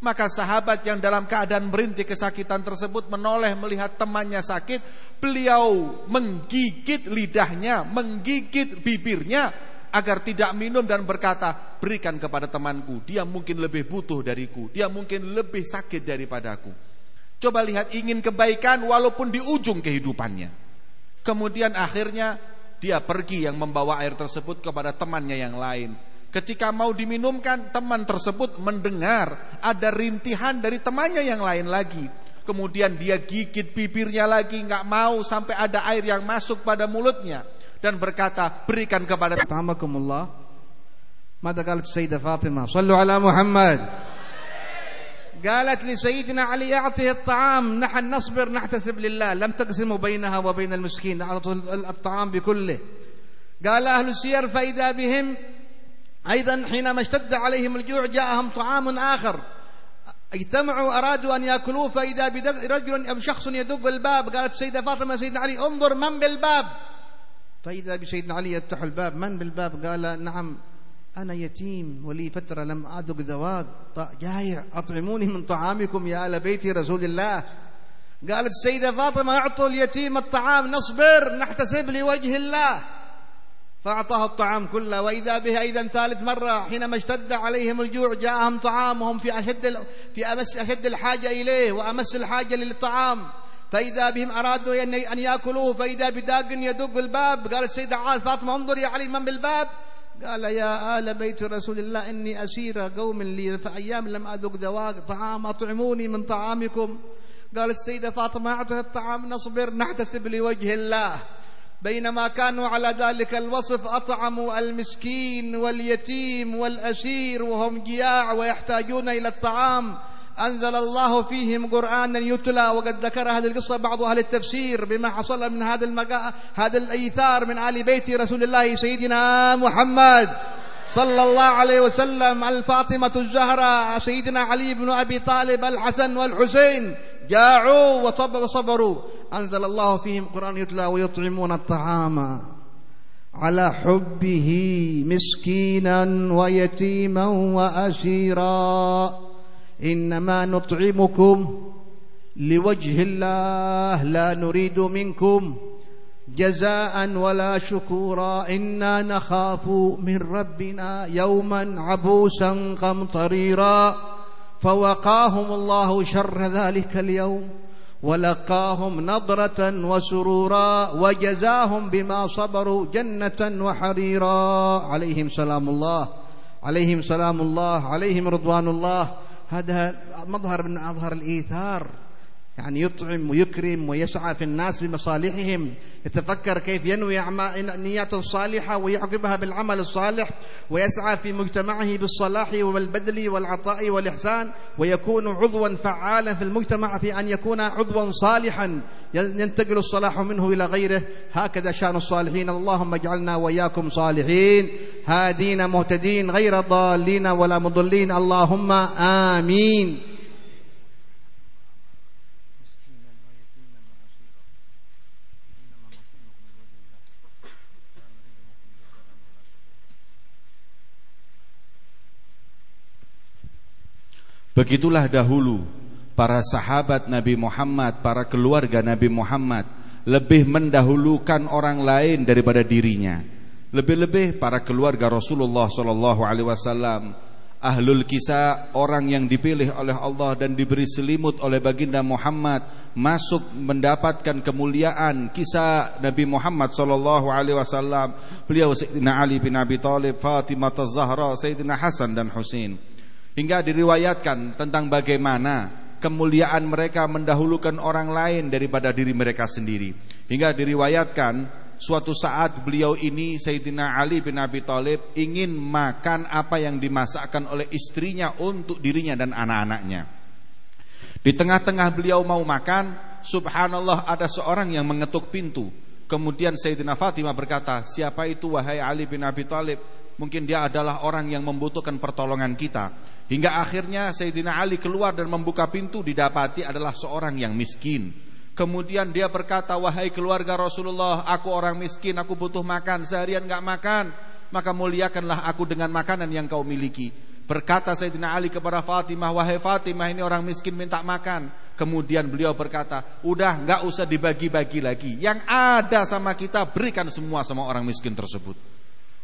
Maka sahabat yang dalam keadaan merintih kesakitan tersebut menoleh melihat temannya sakit, beliau menggigit lidahnya, menggigit bibirnya agar tidak minum dan berkata, "Berikan kepada temanku, dia mungkin lebih butuh dariku, dia mungkin lebih sakit daripadaku." Coba lihat ingin kebaikan walaupun di ujung kehidupannya. Kemudian akhirnya dia pergi yang membawa air tersebut kepada temannya yang lain. Ketika mau diminumkan, teman tersebut mendengar ada rintihan dari temannya yang lain lagi. Kemudian dia gigit bibirnya lagi, nggak mau sampai ada air yang masuk pada mulutnya dan berkata, berikan kepada Tamakumullah. Mada qalat Sayyidah Fatimah, sallu ala Muhammad. قالت لسيدنا علي أعطه الطعام نحن نصبر نحتسب لله لم تقسموا بينها وبين المسكين الطعام بكله. قال أهل السير فإذا بهم أيضا حينما اشتد عليهم الجوع جاءهم طعام آخر. اجتمعوا أرادوا أن يأكلوه فإذا برجل أو شخص يدق الباب قالت سيدة فاطمة سيدنا علي انظر من بالباب. فإذا بسيدنا علي يفتح الباب من بالباب؟ قال نعم أنا يتيم ولي فترة لم أذق ذواق جايع أطعموني من طعامكم يا آل بيت رسول الله. قالت السيدة فاطمة أعطوا اليتيم الطعام نصبر نحتسب لوجه الله. فأعطاه الطعام كله وإذا به أيضا ثالث مرة حينما اشتد عليهم الجوع جاءهم طعام وهم في أشد في أمس أشد الحاجة إليه وأمس الحاجة للطعام. فإذا بهم أرادوا أن يأكلوه فإذا بداق يدق الباب قال السيدة عائشة فاطمة انظر يا علي من بالباب. قال يا آل بيت رسول الله إني أسير قوم لي فأيام لم أذق ذواق طعام أطعموني من طعامكم. قالت السيدة فاطمة أعطها الطعام نصبر نحتسب لوجه الله. بينما كانوا على ذلك الوصف أطعموا المسكين واليتيم والأسير وهم جياع ويحتاجون إلى الطعام. أنزل الله فيهم قرآنا يتلى وقد ذكر هذه القصة بعض أهل التفسير بما حصل من هذا المقا... هذا الإيثار من آل بيت رسول الله سيدنا محمد صلى الله عليه وسلم الفاطمة الزهراء سيدنا علي بن أبي طالب الحسن والحسين جاعوا وصبروا. أنزل الله فيهم قرآن يتلى ويطعمون الطعام على حبه مسكينا ويتيما وأسيرا. إنما نطعمكم لوجه الله لا نريد منكم جزاء ولا شكورا. إنا نخاف من ربنا يوما عبوسا قمطريرا. فوقاهم الله شر ذلك اليوم ولقاهم نضرة وسرورا. وجزاهم بما صبروا جنة وحريرا. عليهم سلام الله عليهم سلام الله عليهم رضوان الله. هذا مظهر من أظهر الإيثار يعني يطعم ويكرم ويسعى في الناس بمصالحهم. يتفكر كيف ينوي نيات صالحة ويعقبها بالعمل الصالح ويسعى في مجتمعه بالصلاح والبذل والعطاء والإحسان ويكون عضوا فعالا في المجتمع في أن يكون عضوا صالحا. ينتقل الصلاح منه إلى غيره. هكذا شأن الصالحين. اللهم اجعلنا وإياكم صالحين. هادين مهتدين غير ضالين ولا مضلين. اللهم آمين. Begitulah dahulu para sahabat Nabi Muhammad, para keluarga Nabi Muhammad lebih mendahulukan orang lain daripada dirinya. Lebih-lebih para keluarga Rasulullah sallallahu alaihi wasallam, ahlul kisah, orang yang dipilih oleh Allah dan diberi selimut oleh baginda Muhammad masuk mendapatkan kemuliaan kisah Nabi Muhammad sallallahu alaihi wasallam. Beliau Sayyidina Ali bin Abi Thalib, Fatimah Az-Zahra, Sayyidina Hasan dan Husain. Hingga diriwayatkan tentang bagaimana kemuliaan mereka mendahulukan orang lain daripada diri mereka sendiri. Hingga diriwayatkan suatu saat beliau ini Sayyidina Ali bin Abi Thalib ingin makan apa yang dimasakkan oleh istrinya untuk dirinya dan anak-anaknya. Di tengah-tengah beliau mau makan, subhanallah ada seorang yang mengetuk pintu. Kemudian Sayyidina Fatimah berkata, "Siapa itu wahai Ali bin Abi Thalib?" Mungkin dia adalah orang yang membutuhkan pertolongan kita. Hingga akhirnya Sayyidina Ali keluar dan membuka pintu didapati adalah seorang yang miskin. Kemudian dia berkata, wahai keluarga Rasulullah, aku orang miskin, aku butuh makan, seharian gak makan. Maka muliakanlah aku dengan makanan yang kau miliki. Berkata Sayyidina Ali kepada Fatimah, wahai Fatimah ini orang miskin minta makan. Kemudian beliau berkata, udah gak usah dibagi-bagi lagi. Yang ada sama kita berikan semua sama orang miskin tersebut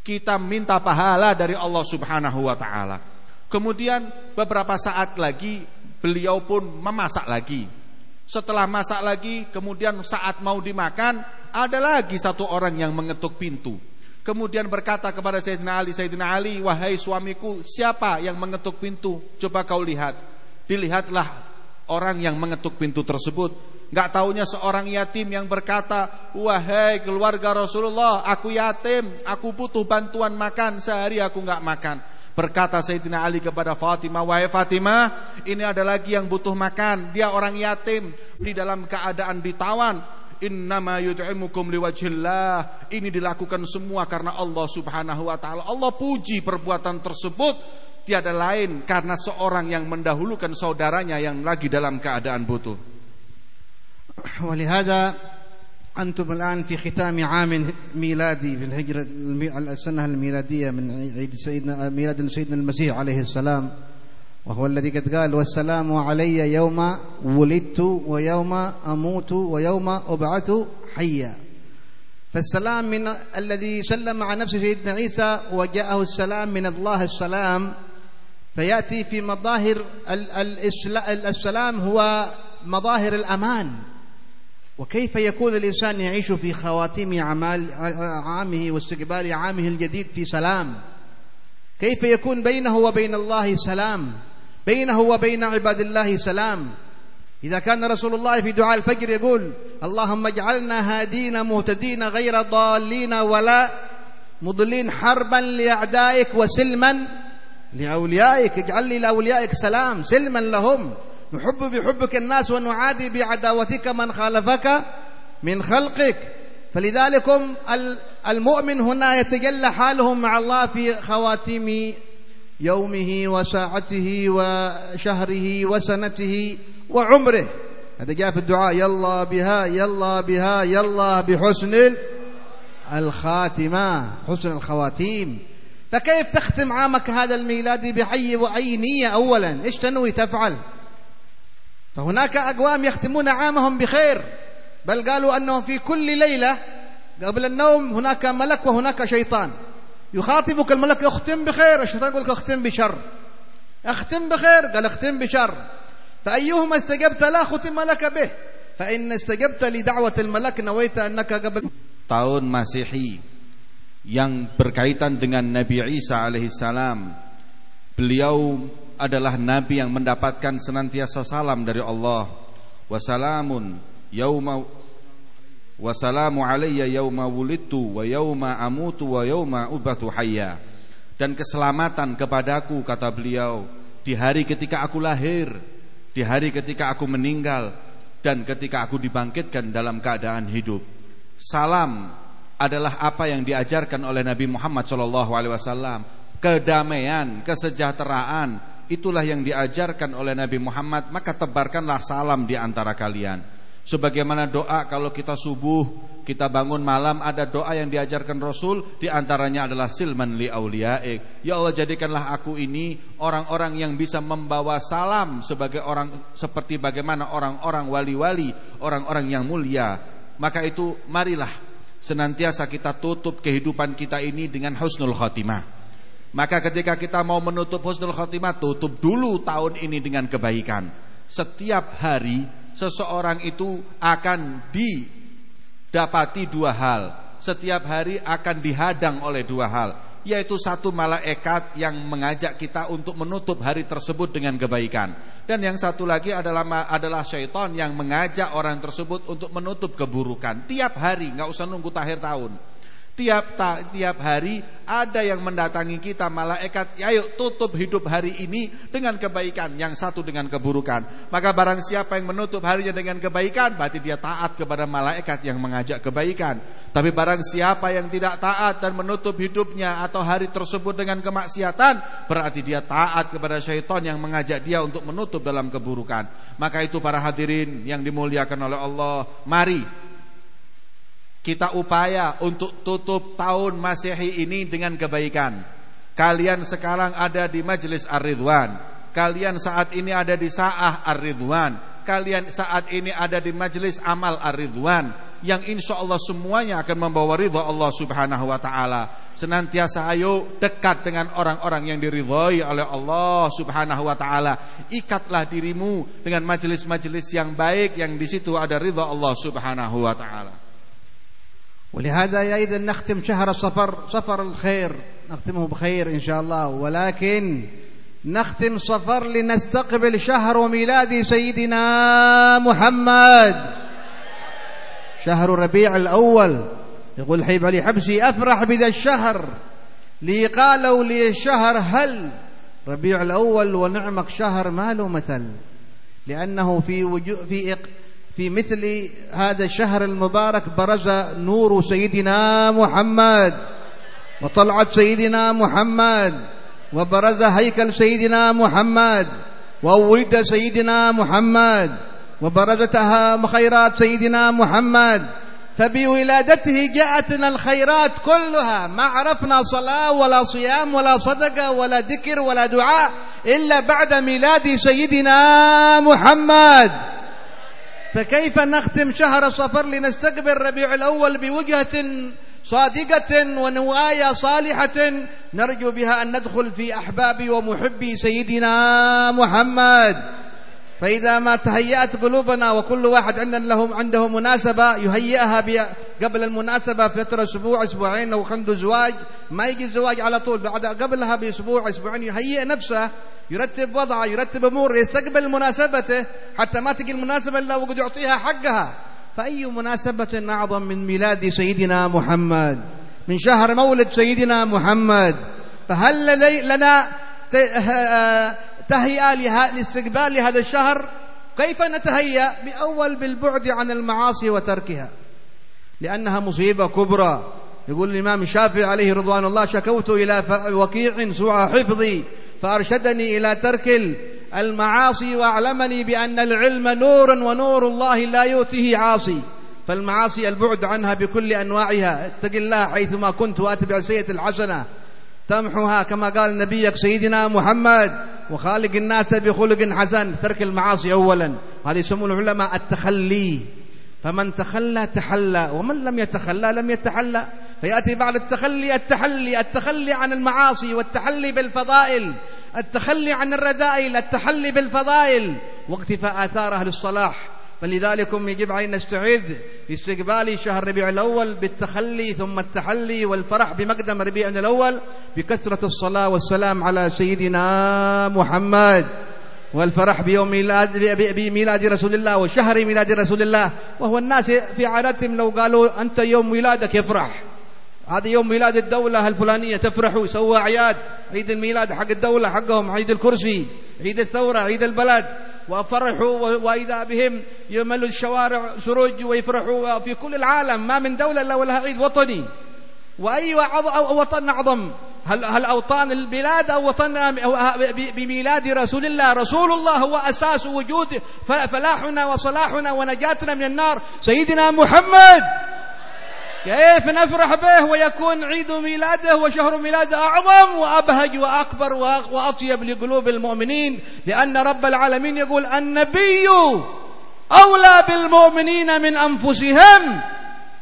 kita minta pahala dari Allah Subhanahu wa taala. Kemudian beberapa saat lagi beliau pun memasak lagi. Setelah masak lagi, kemudian saat mau dimakan, ada lagi satu orang yang mengetuk pintu. Kemudian berkata kepada Sayyidina Ali, Sayyidina Ali, wahai suamiku, siapa yang mengetuk pintu? Coba kau lihat. Dilihatlah orang yang mengetuk pintu tersebut Gak taunya seorang yatim yang berkata, wahai keluarga Rasulullah, aku yatim, aku butuh bantuan makan, sehari aku gak makan. Berkata Sayyidina Ali kepada Fatimah, wahai Fatimah, ini ada lagi yang butuh makan, dia orang yatim, di dalam keadaan ditawan. Innama yud'imukum liwajhillah. Ini dilakukan semua karena Allah Subhanahu wa taala. Allah puji perbuatan tersebut tiada lain karena seorang yang mendahulukan saudaranya yang lagi dalam keadaan butuh. ولهذا أنتم الآن في ختام عام ميلادي في الهجرة السنة الميلادية من عيد سيدنا ميلاد سيدنا المسيح عليه السلام وهو الذي قد قال والسلام علي يوم ولدت ويوم أموت ويوم أبعث حيا. فالسلام من الذي سلم على نفسه سيدنا عيسى وجاءه السلام من الله السلام. فيأتي في مظاهر السلام هو مظاهر الأمان. وكيف يكون الإنسان يعيش في خواتيم أعمال عامه واستقبال عامه الجديد في سلام؟ كيف يكون بينه وبين الله سلام؟ بينه وبين عباد الله سلام؟ إذا كان رسول الله في دعاء الفجر يقول اللهم اجعلنا هادين مهتدين غير ضالين ولا مضلين حربا لأعدائك وسلما لأوليائك. اجعل لي لأوليائك سلام سلما لهم. نحب بحبك الناس ونعادي بعداوتك من خالفك من خلقك. فلذلك المؤمن هنا يتجلى حاله مع الله في خواتيم يومه وساعته وشهره وسنته وعمره. هذا جاء في الدعاء يلا بها يلا بها يلا بحسن الخاتمة حسن الخواتيم. فكيف تختم عامك هذا الميلادي بأي وأي نية أولا؟ إيش تنوي تفعل؟ فهناك أقوام يختمون عامهم بخير بل قالوا أنه في كل ليلة قبل النوم هناك ملك وهناك شيطان. يخاطبك الملك اختم بخير الشيطان يقول لك اختم بشر. اختم بخير قال اختم بشر. فأيهما استجبت؟ لا ختم لك به. فإن استجبت لدعوة الملك نويت أنك قبل tahun Masehi yang berkaitan dengan Nabi Isa alaihissalam. Beliau adalah nabi yang mendapatkan senantiasa salam dari Allah. Wassalamun yauma wassalamu alayya yauma wulidtu wa yauma amutu wa yauma ubatu hayya. Dan keselamatan kepadaku kata beliau di hari ketika aku lahir, di hari ketika aku meninggal dan ketika aku dibangkitkan dalam keadaan hidup. Salam adalah apa yang diajarkan oleh Nabi Muhammad SAW. Kedamaian, kesejahteraan, itulah yang diajarkan oleh Nabi Muhammad. Maka tebarkanlah salam di antara kalian. Sebagaimana doa kalau kita subuh, kita bangun malam ada doa yang diajarkan Rasul di antaranya adalah silman li auliyaik. Ya Allah jadikanlah aku ini orang-orang yang bisa membawa salam sebagai orang seperti bagaimana orang-orang wali-wali, orang-orang yang mulia maka itu marilah senantiasa kita tutup kehidupan kita ini dengan husnul khotimah. Maka ketika kita mau menutup husnul khotimah, tutup dulu tahun ini dengan kebaikan. Setiap hari seseorang itu akan didapati dua hal. Setiap hari akan dihadang oleh dua hal yaitu satu malaikat yang mengajak kita untuk menutup hari tersebut dengan kebaikan dan yang satu lagi adalah adalah syaitan yang mengajak orang tersebut untuk menutup keburukan tiap hari nggak usah nunggu akhir tahun Tiap tiap hari ada yang mendatangi kita malaikat, ayo tutup hidup hari ini dengan kebaikan, yang satu dengan keburukan. Maka barang siapa yang menutup harinya dengan kebaikan, berarti dia taat kepada malaikat yang mengajak kebaikan. Tapi barang siapa yang tidak taat dan menutup hidupnya atau hari tersebut dengan kemaksiatan, berarti dia taat kepada syaitan yang mengajak dia untuk menutup dalam keburukan. Maka itu para hadirin yang dimuliakan oleh Allah, mari kita upaya untuk tutup tahun Masehi ini dengan kebaikan. Kalian sekarang ada di Majelis Ar-Ridwan. Kalian saat ini ada di Sa'ah Ar-Ridwan. Kalian saat ini ada di Majelis Amal Ar-Ridwan yang insya Allah semuanya akan membawa ridha Allah Subhanahu wa taala. Senantiasa ayo dekat dengan orang-orang yang diridhoi oleh Allah Subhanahu wa taala. Ikatlah dirimu dengan majelis-majelis yang baik yang di situ ada ridha Allah Subhanahu wa taala. ولهذا أيضا نختم شهر الصفر صفر الخير. نختمه بخير إن شاء الله. ولكن نختم صفر لنستقبل شهر ميلاد سيدنا محمد. شهر ربيع الأول. يقول حبيب علي حبسي أفرح بذا الشهر. لي قالوا لي الشهر هل. ربيع الأول ونعمك شهر ما له مثل. لأنه في وجو في في مثل هذا الشهر المبارك برز نور سيدنا محمد وطلعت سيدنا محمد وبرز هيكل سيدنا محمد وولد سيدنا محمد وبرزتها خيرات سيدنا محمد. فبولادته جاءتنا الخيرات كلها. ما عرفنا صلاة ولا صيام ولا صدقة ولا ذكر ولا دعاء إلا بعد ميلاد سيدنا محمد. فكيف نختم شهر صفر لنستقبل ربيع الأول بوجهة صادقة ونوايا صالحة؟ نرجو بها أن ندخل في أحباب ومحبي سيدنا محمد. فإذا ما تهيأت قلوبنا وكل واحد عندنا لهم عنده مناسبة يهيئها قبل المناسبة فترة أسبوع أسبوعين أو عنده زواج. ما يجي الزواج على طول بعد قبلها بأسبوع أسبوعين يهيئ نفسه يرتب وضعه يرتب أموره يستقبل مناسبته حتى ما تجي المناسبة إلا وقد يعطيها حقها. فأي مناسبة أعظم من ميلاد سيدنا محمد؟ من شهر مولد سيدنا محمد. فهل لنا آه، تهيئة لاستقبال لهذا الشهر كيف نتهيأ بأول بالبعد عن المعاصي وتركها؟ لأنها مصيبة كبرى. يقول الإمام الشافعي عليه رضوان الله شكوت إلى وكيع سوء حفظي فأرشدني إلى ترك ال- المعاصي وأعلمني بأن العلم نور ونور الله لا يؤتيه عاصي. فالمعاصي البعد عنها بكل أنواعها. اتق الله حيثما كنت وأتبع السيئة الحسنة. تمحها كما قال نبيك سيدنا محمد وخالق الناس بخلق حسن. ترك المعاصي أولا. هذا يسمونه العلماء التخلي. فمن تخلى تحلى ومن لم يتخلى لم يتحلى. فيأتي بعد التخلي التحلي التخلي عن المعاصي والتحلي بالفضائل. التخلي عن الرذائل التحلي بالفضائل. واقتفاء آثار أهل الصلاح. فلذلك يجب علينا نستعد لاستقبال شهر ربيع الأول بالتخلي ثم التحلي والفرح بمقدم ربيع الأول بكثرة الصلاة والسلام على سيدنا محمد. والفرح بيوم ميلاد بميلاد رسول الله وشهر ميلاد رسول الله. وهو الناس في عادتهم لو قالوا أنت يوم ميلادك يفرح. هذا يوم ميلاد الدولة الفلانية تفرحوا يسووا أعياد. عيد الميلاد حق الدولة حقهم عيد الكرسي عيد الثورة عيد البلد. وفرحوا وإذا بهم يملوا الشوارع سروج ويفرحوا في كل العالم. ما من دولة إلا ولها عيد وطني. وأي وطن أعظم؟ هل, هل أوطان البلاد أو وطننا ب- بميلاد رسول الله؟ رسول الله هو أساس وجود فلاحنا وصلاحنا ونجاتنا من النار. سيدنا محمد! كيف نفرح به ويكون عيد ميلاده وشهر ميلاده أعظم وأبهج وأكبر وأ- وأطيب لقلوب المؤمنين؟ لأن رب العالمين يقول النبي أولى بالمؤمنين من أنفسهم.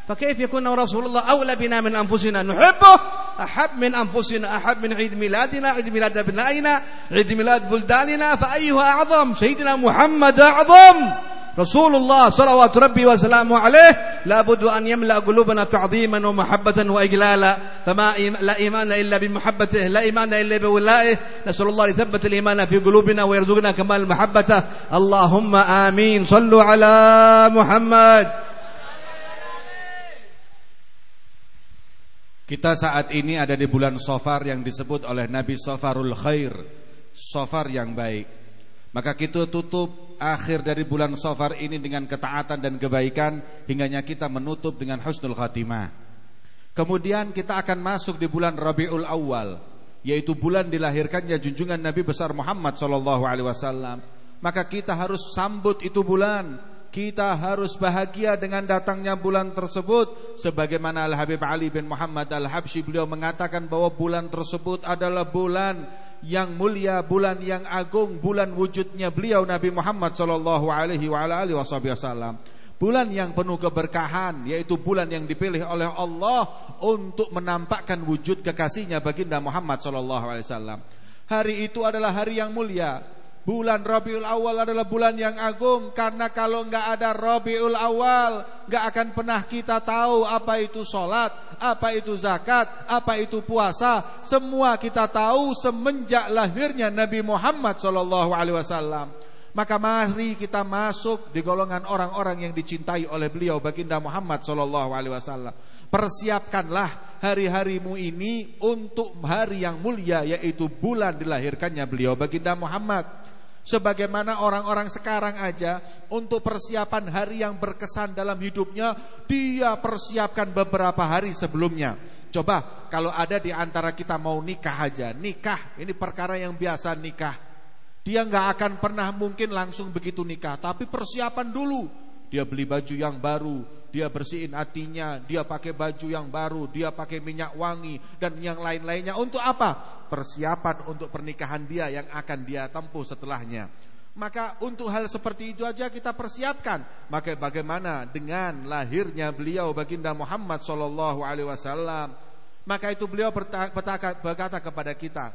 فكيف يكون رسول الله أولى بنا من أنفسنا؟ نحبه. أحب من أنفسنا. أحب من عيد ميلادنا عيد ميلاد أبنائنا عيد ميلاد بلداننا. فأيها أعظم؟ سيدنا محمد أعظم. رسول الله صلوات ربي وسلامه عليه لابد أن يملأ قلوبنا تعظيما ومحبة وإجلالا فما لا إيمان إلا بمحبته لا إيمان إلا بولائه نسأل الله يثبت الإيمان في قلوبنا ويرزقنا كمال المحبة اللهم آمين صلوا على محمد Kita saat ini ada di bulan Sofar yang disebut oleh Nabi Sofarul Khair. Sofar yang baik. Maka kita tutup akhir dari bulan Sofar ini dengan ketaatan dan kebaikan Hingganya kita menutup dengan husnul khatimah. Kemudian kita akan masuk di bulan Rabiul Awal Yaitu bulan dilahirkannya junjungan Nabi besar Muhammad SAW Maka kita harus sambut itu bulan kita harus bahagia dengan datangnya bulan tersebut sebagaimana Al-Habib Ali bin Muhammad Al-Habsyi beliau mengatakan bahwa bulan tersebut adalah bulan yang mulia, bulan yang agung, bulan wujudnya beliau Nabi Muhammad sallallahu alaihi wasallam. Bulan yang penuh keberkahan yaitu bulan yang dipilih oleh Allah untuk menampakkan wujud kekasihnya baginda Muhammad sallallahu alaihi wasallam. Hari itu adalah hari yang mulia. Bulan Rabiul Awal adalah bulan yang agung karena kalau enggak ada Rabiul Awal, enggak akan pernah kita tahu apa itu solat, apa itu zakat, apa itu puasa. Semua kita tahu semenjak lahirnya Nabi Muhammad sallallahu alaihi wasallam. Maka mari kita masuk di golongan orang-orang yang dicintai oleh beliau baginda Muhammad sallallahu alaihi wasallam. Persiapkanlah hari-harimu ini untuk hari yang mulia yaitu bulan dilahirkannya beliau baginda Muhammad. Sebagaimana orang-orang sekarang aja untuk persiapan hari yang berkesan dalam hidupnya, dia persiapkan beberapa hari sebelumnya. Coba kalau ada di antara kita mau nikah aja, nikah ini perkara yang biasa nikah. Dia nggak akan pernah mungkin langsung begitu nikah, tapi persiapan dulu. Dia beli baju yang baru, dia bersihin hatinya, dia pakai baju yang baru, dia pakai minyak wangi dan yang lain-lainnya untuk apa? Persiapan untuk pernikahan dia yang akan dia tempuh setelahnya. Maka untuk hal seperti itu aja kita persiapkan. Maka bagaimana dengan lahirnya beliau baginda Muhammad sallallahu alaihi wasallam? Maka itu beliau berkata kepada kita,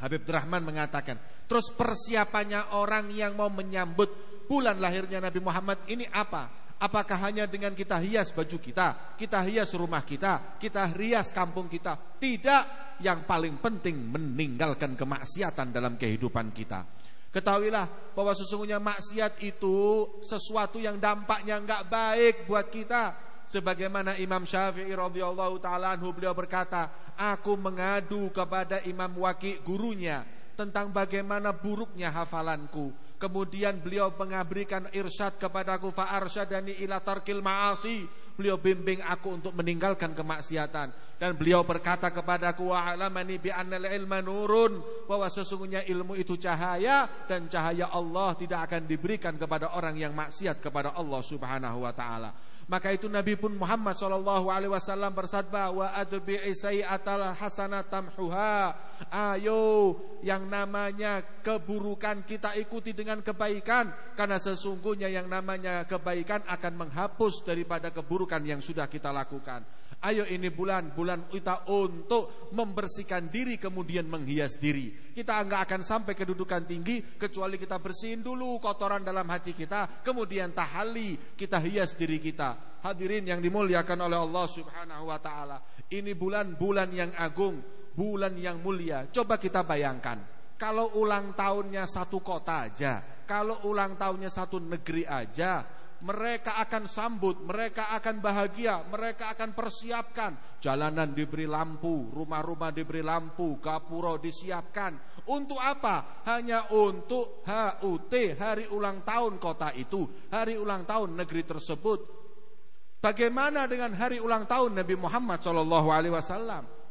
Habib Rahman mengatakan, terus persiapannya orang yang mau menyambut bulan lahirnya Nabi Muhammad ini apa? Apakah hanya dengan kita hias baju kita, kita hias rumah kita, kita hias kampung kita? Tidak, yang paling penting meninggalkan kemaksiatan dalam kehidupan kita. Ketahuilah bahwa sesungguhnya maksiat itu sesuatu yang dampaknya enggak baik buat kita. Sebagaimana Imam Syafi'i radhiyallahu taala anhu beliau berkata, "Aku mengadu kepada Imam Waki gurunya tentang bagaimana buruknya hafalanku. Kemudian beliau mengabrikan irsyad kepadaku fa arsyadani ila tarkil ma'asi." Beliau bimbing aku untuk meninggalkan kemaksiatan dan beliau berkata kepadaku wa alamani bi annal ilma nurun bahwa sesungguhnya ilmu itu cahaya dan cahaya Allah tidak akan diberikan kepada orang yang maksiat kepada Allah Subhanahu wa taala. Maka itu Nabi pun Muhammad sallallahu alaihi wasallam bersabda wa adbi'i sayi'atal hasanat tamhuha. Ayo yang namanya keburukan kita ikuti dengan kebaikan karena sesungguhnya yang namanya kebaikan akan menghapus daripada keburukan yang sudah kita lakukan. Ayo ini bulan, bulan kita untuk membersihkan diri kemudian menghias diri. Kita enggak akan sampai kedudukan tinggi kecuali kita bersihin dulu kotoran dalam hati kita, kemudian tahali, kita hias diri kita. Hadirin yang dimuliakan oleh Allah Subhanahu wa taala. Ini bulan-bulan yang agung, bulan yang mulia. Coba kita bayangkan, kalau ulang tahunnya satu kota aja, kalau ulang tahunnya satu negeri aja, mereka akan sambut, mereka akan bahagia, mereka akan persiapkan. Jalanan diberi lampu, rumah-rumah diberi lampu, gapuro disiapkan. Untuk apa? Hanya untuk HUT, hari ulang tahun kota itu, hari ulang tahun negeri tersebut. Bagaimana dengan hari ulang tahun Nabi Muhammad SAW?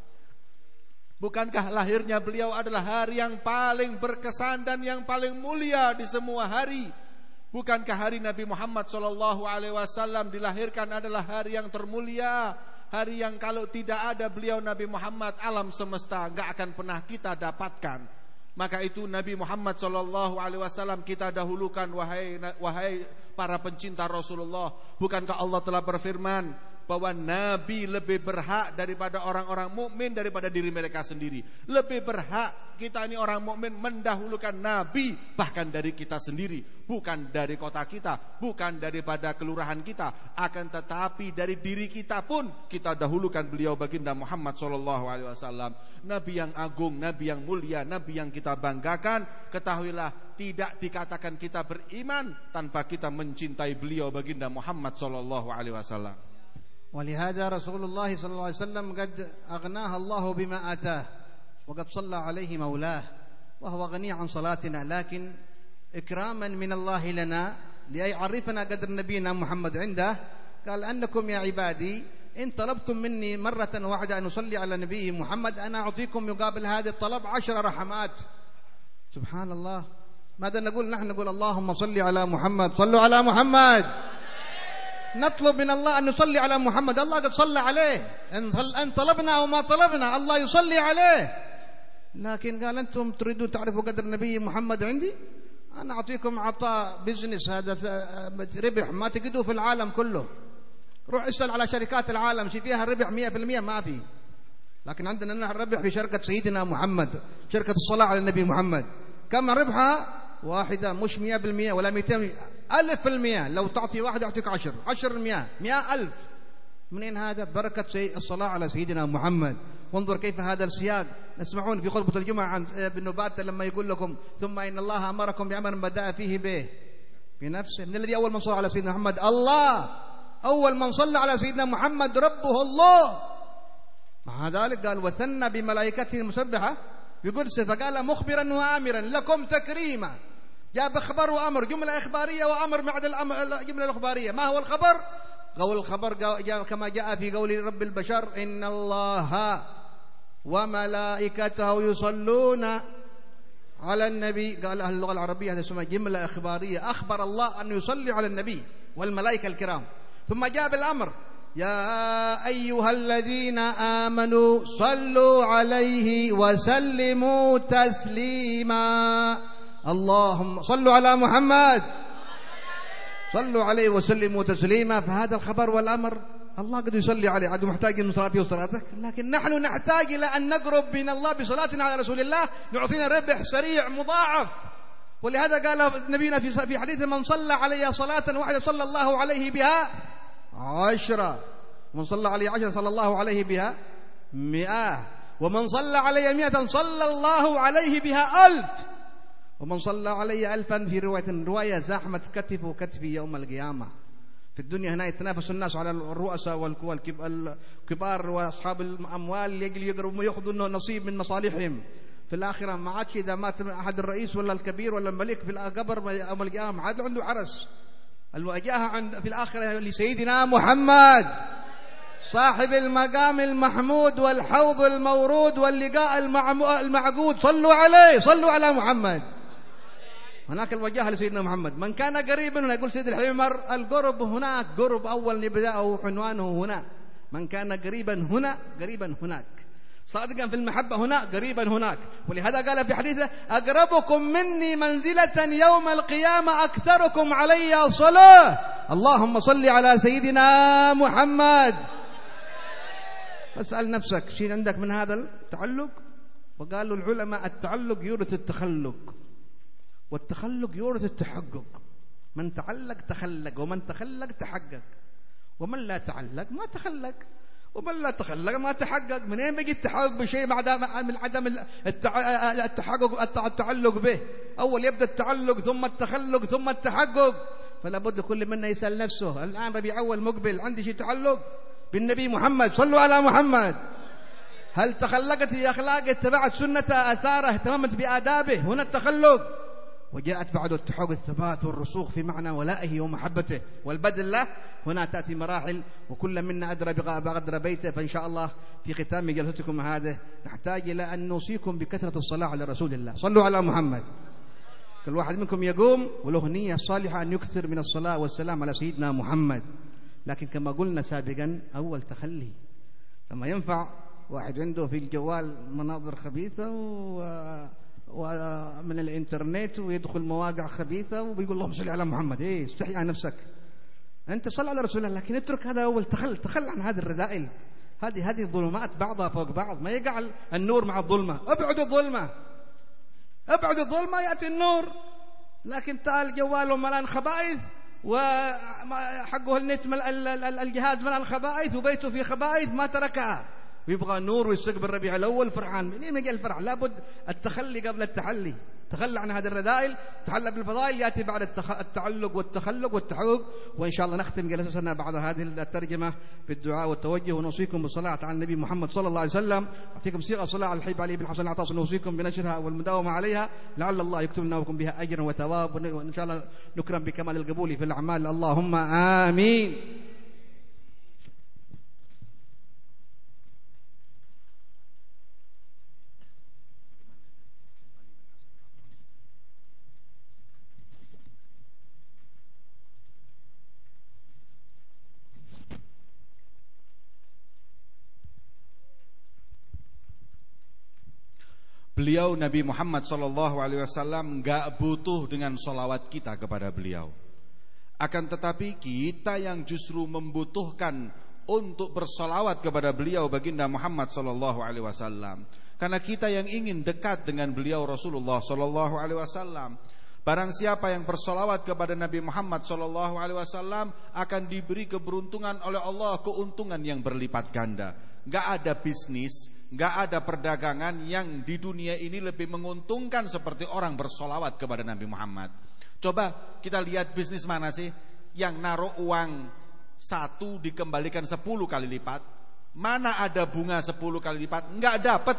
Bukankah lahirnya beliau adalah hari yang paling berkesan dan yang paling mulia di semua hari? Bukankah hari Nabi Muhammad sallallahu alaihi wasallam dilahirkan adalah hari yang termulia, hari yang kalau tidak ada beliau Nabi Muhammad alam semesta enggak akan pernah kita dapatkan. Maka itu Nabi Muhammad sallallahu alaihi wasallam kita dahulukan wahai wahai para pencinta Rasulullah. Bukankah Allah telah berfirman, bahwa nabi lebih berhak daripada orang-orang mukmin daripada diri mereka sendiri. Lebih berhak kita ini orang mukmin mendahulukan nabi bahkan dari kita sendiri, bukan dari kota kita, bukan daripada kelurahan kita, akan tetapi dari diri kita pun kita dahulukan beliau baginda Muhammad sallallahu alaihi wasallam, nabi yang agung, nabi yang mulia, nabi yang kita banggakan. Ketahuilah tidak dikatakan kita beriman tanpa kita mencintai beliau baginda Muhammad sallallahu alaihi wasallam. ولهذا رسول الله صلى الله عليه وسلم قد أغناها الله بما آتاه وقد صلى عليه مولاه وهو غني عن صلاتنا لكن إكراما من الله لنا ليعرفنا قدر نبينا محمد عنده قال أنكم يا عبادي إن طلبتم مني مرة واحدة أن أصلي على نبي محمد أنا أعطيكم يقابل هذا الطلب عشر رحمات. سبحان الله. ماذا نقول؟ نحن نقول اللهم صل على محمد صلوا على محمد. نطلب من الله أن نصلي على محمد. الله قد صلى عليه. أن طلبنا أو ما طلبنا الله يصلي عليه. لكن قال أنتم تريدون تعرفوا قدر النبي محمد عندي؟ أنا أعطيكم عطاء بزنس هذا ربح ما تجدوه في العالم كله. روح اسأل على شركات العالم شي فيها الربح مية في المية ما في. لكن عندنا الربح في شركة سيدنا محمد شركة الصلاة على النبي محمد. كم ربحها؟ واحدة مش مية بالمية ولا ميتين ألف المئة لو تعطي واحد يعطيك عشر. عشر المئة مئة ألف. منين هذا؟ بركة الصلاة على سيدنا محمد. وانظر كيف هذا السياق. نسمعون في خطبة الجمعة عن ابن باتة لما يقول لكم ثم إن الله أمركم بأمر بدأ فيه به. بنفسه من الذي أول من صلى على سيدنا محمد؟ الله. أول من صلى على سيدنا محمد ربه الله. مع ذلك قال وثنى بملائكته المسبحة. بقدسه فقال مخبرا وآمرا لكم تكريما. جاب خبر وأمر جملة إخبارية وأمر بعد الجملة الإخبارية. ما هو الخبر؟ قول الخبر كما جاء في قول رب البشر إن الله وملائكته يصلون على النبي. قال أهل اللغة العربية هذا اسمها جملة إخبارية. أخبر الله أن يصلي على النبي والملائكة الكرام. ثم جاء بالأمر يا أيها الذين آمنوا صلوا عليه وسلموا تسليما. اللهم صلوا على محمد. صلوا عليه وسلموا تسليما. فهذا الخبر والأمر الله قد يصلي عليه. عدو محتاج من صلاتي وصلاتك لكن نحن نحتاج إلى أن نقرب من الله بصلاتنا على رسول الله. يعطينا ربح سريع مضاعف. ولهذا قال نبينا في في حديث من صلى علي صلاة واحدة صلى الله عليه بها عشرة. من صلى علي عشرة صلى الله عليه بها مئة. ومن صلى علي مئة صلى الله عليه بها ألف. ومن صلى علي ألفا في رواية رواية زحمة كتف وكتفي يوم القيامة. في الدنيا هنا يتنافس الناس على الرؤساء والكبار وأصحاب الأموال اللي يقربوا ويأخذوا نصيب من مصالحهم. في الآخرة ما عادش إذا مات أحد الرئيس ولا الكبير ولا الملك في القبر يوم القيامة عاد عنده عرس. الوجاهة عند في الآخرة لسيدنا محمد صاحب المقام المحمود والحوض المورود واللقاء المعقود. صلوا عليه صلوا على محمد. هناك الوجاهة لسيدنا محمد. من كان قريبا هنا يقول سيد الحمر القرب هناك قرب أول نبدأه عنوانه هنا. من كان قريبا هنا قريبا هناك. صادقا في المحبة هنا قريبا هناك. ولهذا قال في حديثه أقربكم مني منزلة يوم القيامة أكثركم علي صلاة. اللهم صل على سيدنا محمد. فاسأل نفسك شيء عندك من هذا التعلق؟ وقالوا العلماء التعلق يورث التخلق. والتخلق يورث التحقق. من تعلق تخلق ومن تخلق تحقق. ومن لا تعلق ما تخلق. ومن لا تخلق ما تحقق. منين بيجي التحقق بشيء بعد من عدم التحقق التعلق به؟ أول يبدأ التعلق ثم التخلق ثم التحقق. فلا بد كل منا يسأل نفسه الآن ربيع أول مقبل عندي شيء تعلق؟ بالنبي محمد صلوا على محمد. هل تخلقت في أخلاقه اتبعت سنته آثاره اهتممت بآدابه؟ هنا التخلق. وجاءت بعد التحقق الثبات والرسوخ في معنى ولائه ومحبته. والبذل له هنا تأتي مراحل وكل منا أدرى بقدر بيته فإن شاء الله في ختام جلستكم هذه نحتاج إلى أن نوصيكم بكثرة الصلاة على رسول الله. صلوا على محمد. كل واحد منكم يقوم وله نية صالحة أن يكثر من الصلاة والسلام على سيدنا محمد. لكن كما قلنا سابقا أول تخلي. لما ينفع واحد عنده في الجوال مناظر خبيثة و ومن الإنترنت ويدخل مواقع خبيثة وبيقول اللهم صل على محمد. إيه استحي عن نفسك. أنت صل على رسول الله لكن اترك هذا أول. تخل تخل عن هذه الرذائل. هذه هذه الظلمات بعضها فوق بعض. ما يقع النور مع الظلمة. أبعد الظلمة. أبعد الظلمة يأتي النور. لكن تعال جواله ملان خبائث وحقه النت الجهاز ملان خبائث وبيته فيه خبائث ما تركها. ويبغى نور ويستقبل الربيع الأول فرحان. منين يجي الفرح لابد التخلي قبل التحلي. تخلى عن هذه الرذائل تحلى بالفضائل يأتي بعد التعلق والتخلق والتحقق وإن شاء الله نختم جلسنا بعد هذه الترجمة بالدعاء والتوجه ونوصيكم بالصلاة على النبي محمد صلى الله عليه وسلم. أعطيكم صيغة صلاة على الحبيب علي بن حسن العطاس نوصيكم بنشرها والمداومة عليها. لعل الله يكتب لنا بها أجرا وثواب وإن شاء الله نكرم بكمال القبول في الأعمال. اللهم آمين. Beliau Nabi Muhammad Sallallahu Alaihi nggak butuh dengan solawat kita kepada beliau. Akan tetapi kita yang justru membutuhkan untuk bersolawat kepada beliau baginda Muhammad Wasallam. Karena kita yang ingin dekat dengan beliau Rasulullah Wasallam. Barang siapa yang bersolawat kepada Nabi Muhammad Wasallam akan diberi keberuntungan oleh Allah keuntungan yang berlipat ganda. Gak ada bisnis nggak ada perdagangan yang di dunia ini lebih menguntungkan seperti orang bersolawat kepada Nabi Muhammad. Coba kita lihat bisnis mana sih yang naruh uang satu dikembalikan sepuluh kali lipat. Mana ada bunga sepuluh kali lipat? Nggak dapat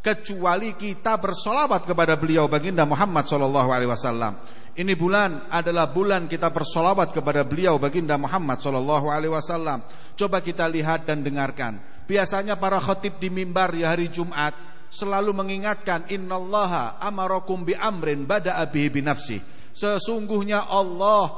kecuali kita bersolawat kepada beliau baginda Muhammad Shallallahu Alaihi Wasallam. Ini bulan adalah bulan kita bersolawat kepada beliau baginda Muhammad Shallallahu Alaihi Wasallam. Coba kita lihat dan dengarkan Biasanya para khatib di mimbar di hari Jumat selalu mengingatkan innallaha amarakum bi amrin bada bihi bi nafsi. Sesungguhnya Allah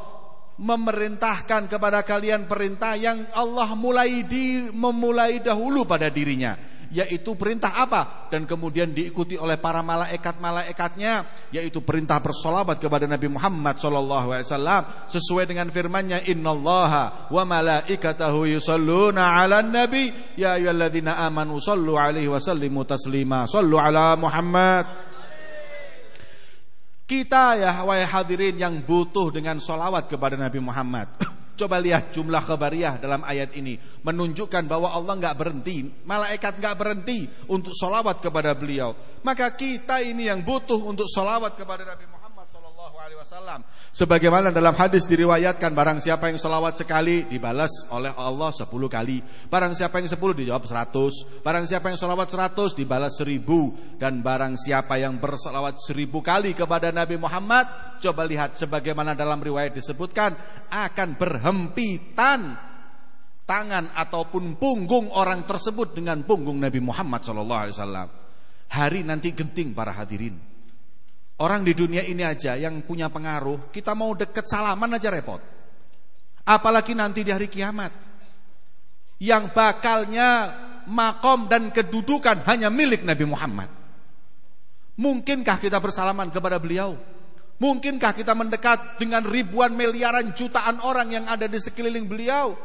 memerintahkan kepada kalian perintah yang Allah mulai di memulai dahulu pada dirinya yaitu perintah apa? Dan kemudian diikuti oleh para malaikat-malaikatnya yaitu perintah bersolawat kepada Nabi Muhammad sallallahu alaihi wasallam sesuai dengan firman-Nya innallaha wa malaikatahu yusalluna 'alan nabi. Ya ayyuhalladzina amanu sallu alaihi wa sallimu taslima. Sallu ala Muhammad. Kita ya wahai hadirin yang butuh dengan solawat kepada Nabi Muhammad Coba lihat jumlah khabariyah dalam ayat ini menunjukkan bahwa Allah nggak berhenti, malaikat nggak berhenti untuk solawat kepada beliau. Maka kita ini yang butuh untuk solawat kepada Nabi Muhammad. Alaihi Wasallam. Sebagaimana dalam hadis diriwayatkan, barang siapa yang selawat sekali dibalas oleh Allah sepuluh kali. Barang siapa yang sepuluh dijawab seratus. Barang siapa yang selawat seratus dibalas seribu. Dan barang siapa yang berselawat seribu kali kepada Nabi Muhammad, coba lihat sebagaimana dalam riwayat disebutkan akan berhempitan tangan ataupun punggung orang tersebut dengan punggung Nabi Muhammad SAW. Hari nanti genting para hadirin. Orang di dunia ini aja yang punya pengaruh, kita mau deket salaman aja repot. Apalagi nanti di hari kiamat. Yang bakalnya makom dan kedudukan hanya milik Nabi Muhammad. Mungkinkah kita bersalaman kepada beliau? Mungkinkah kita mendekat dengan ribuan miliaran jutaan orang yang ada di sekeliling beliau?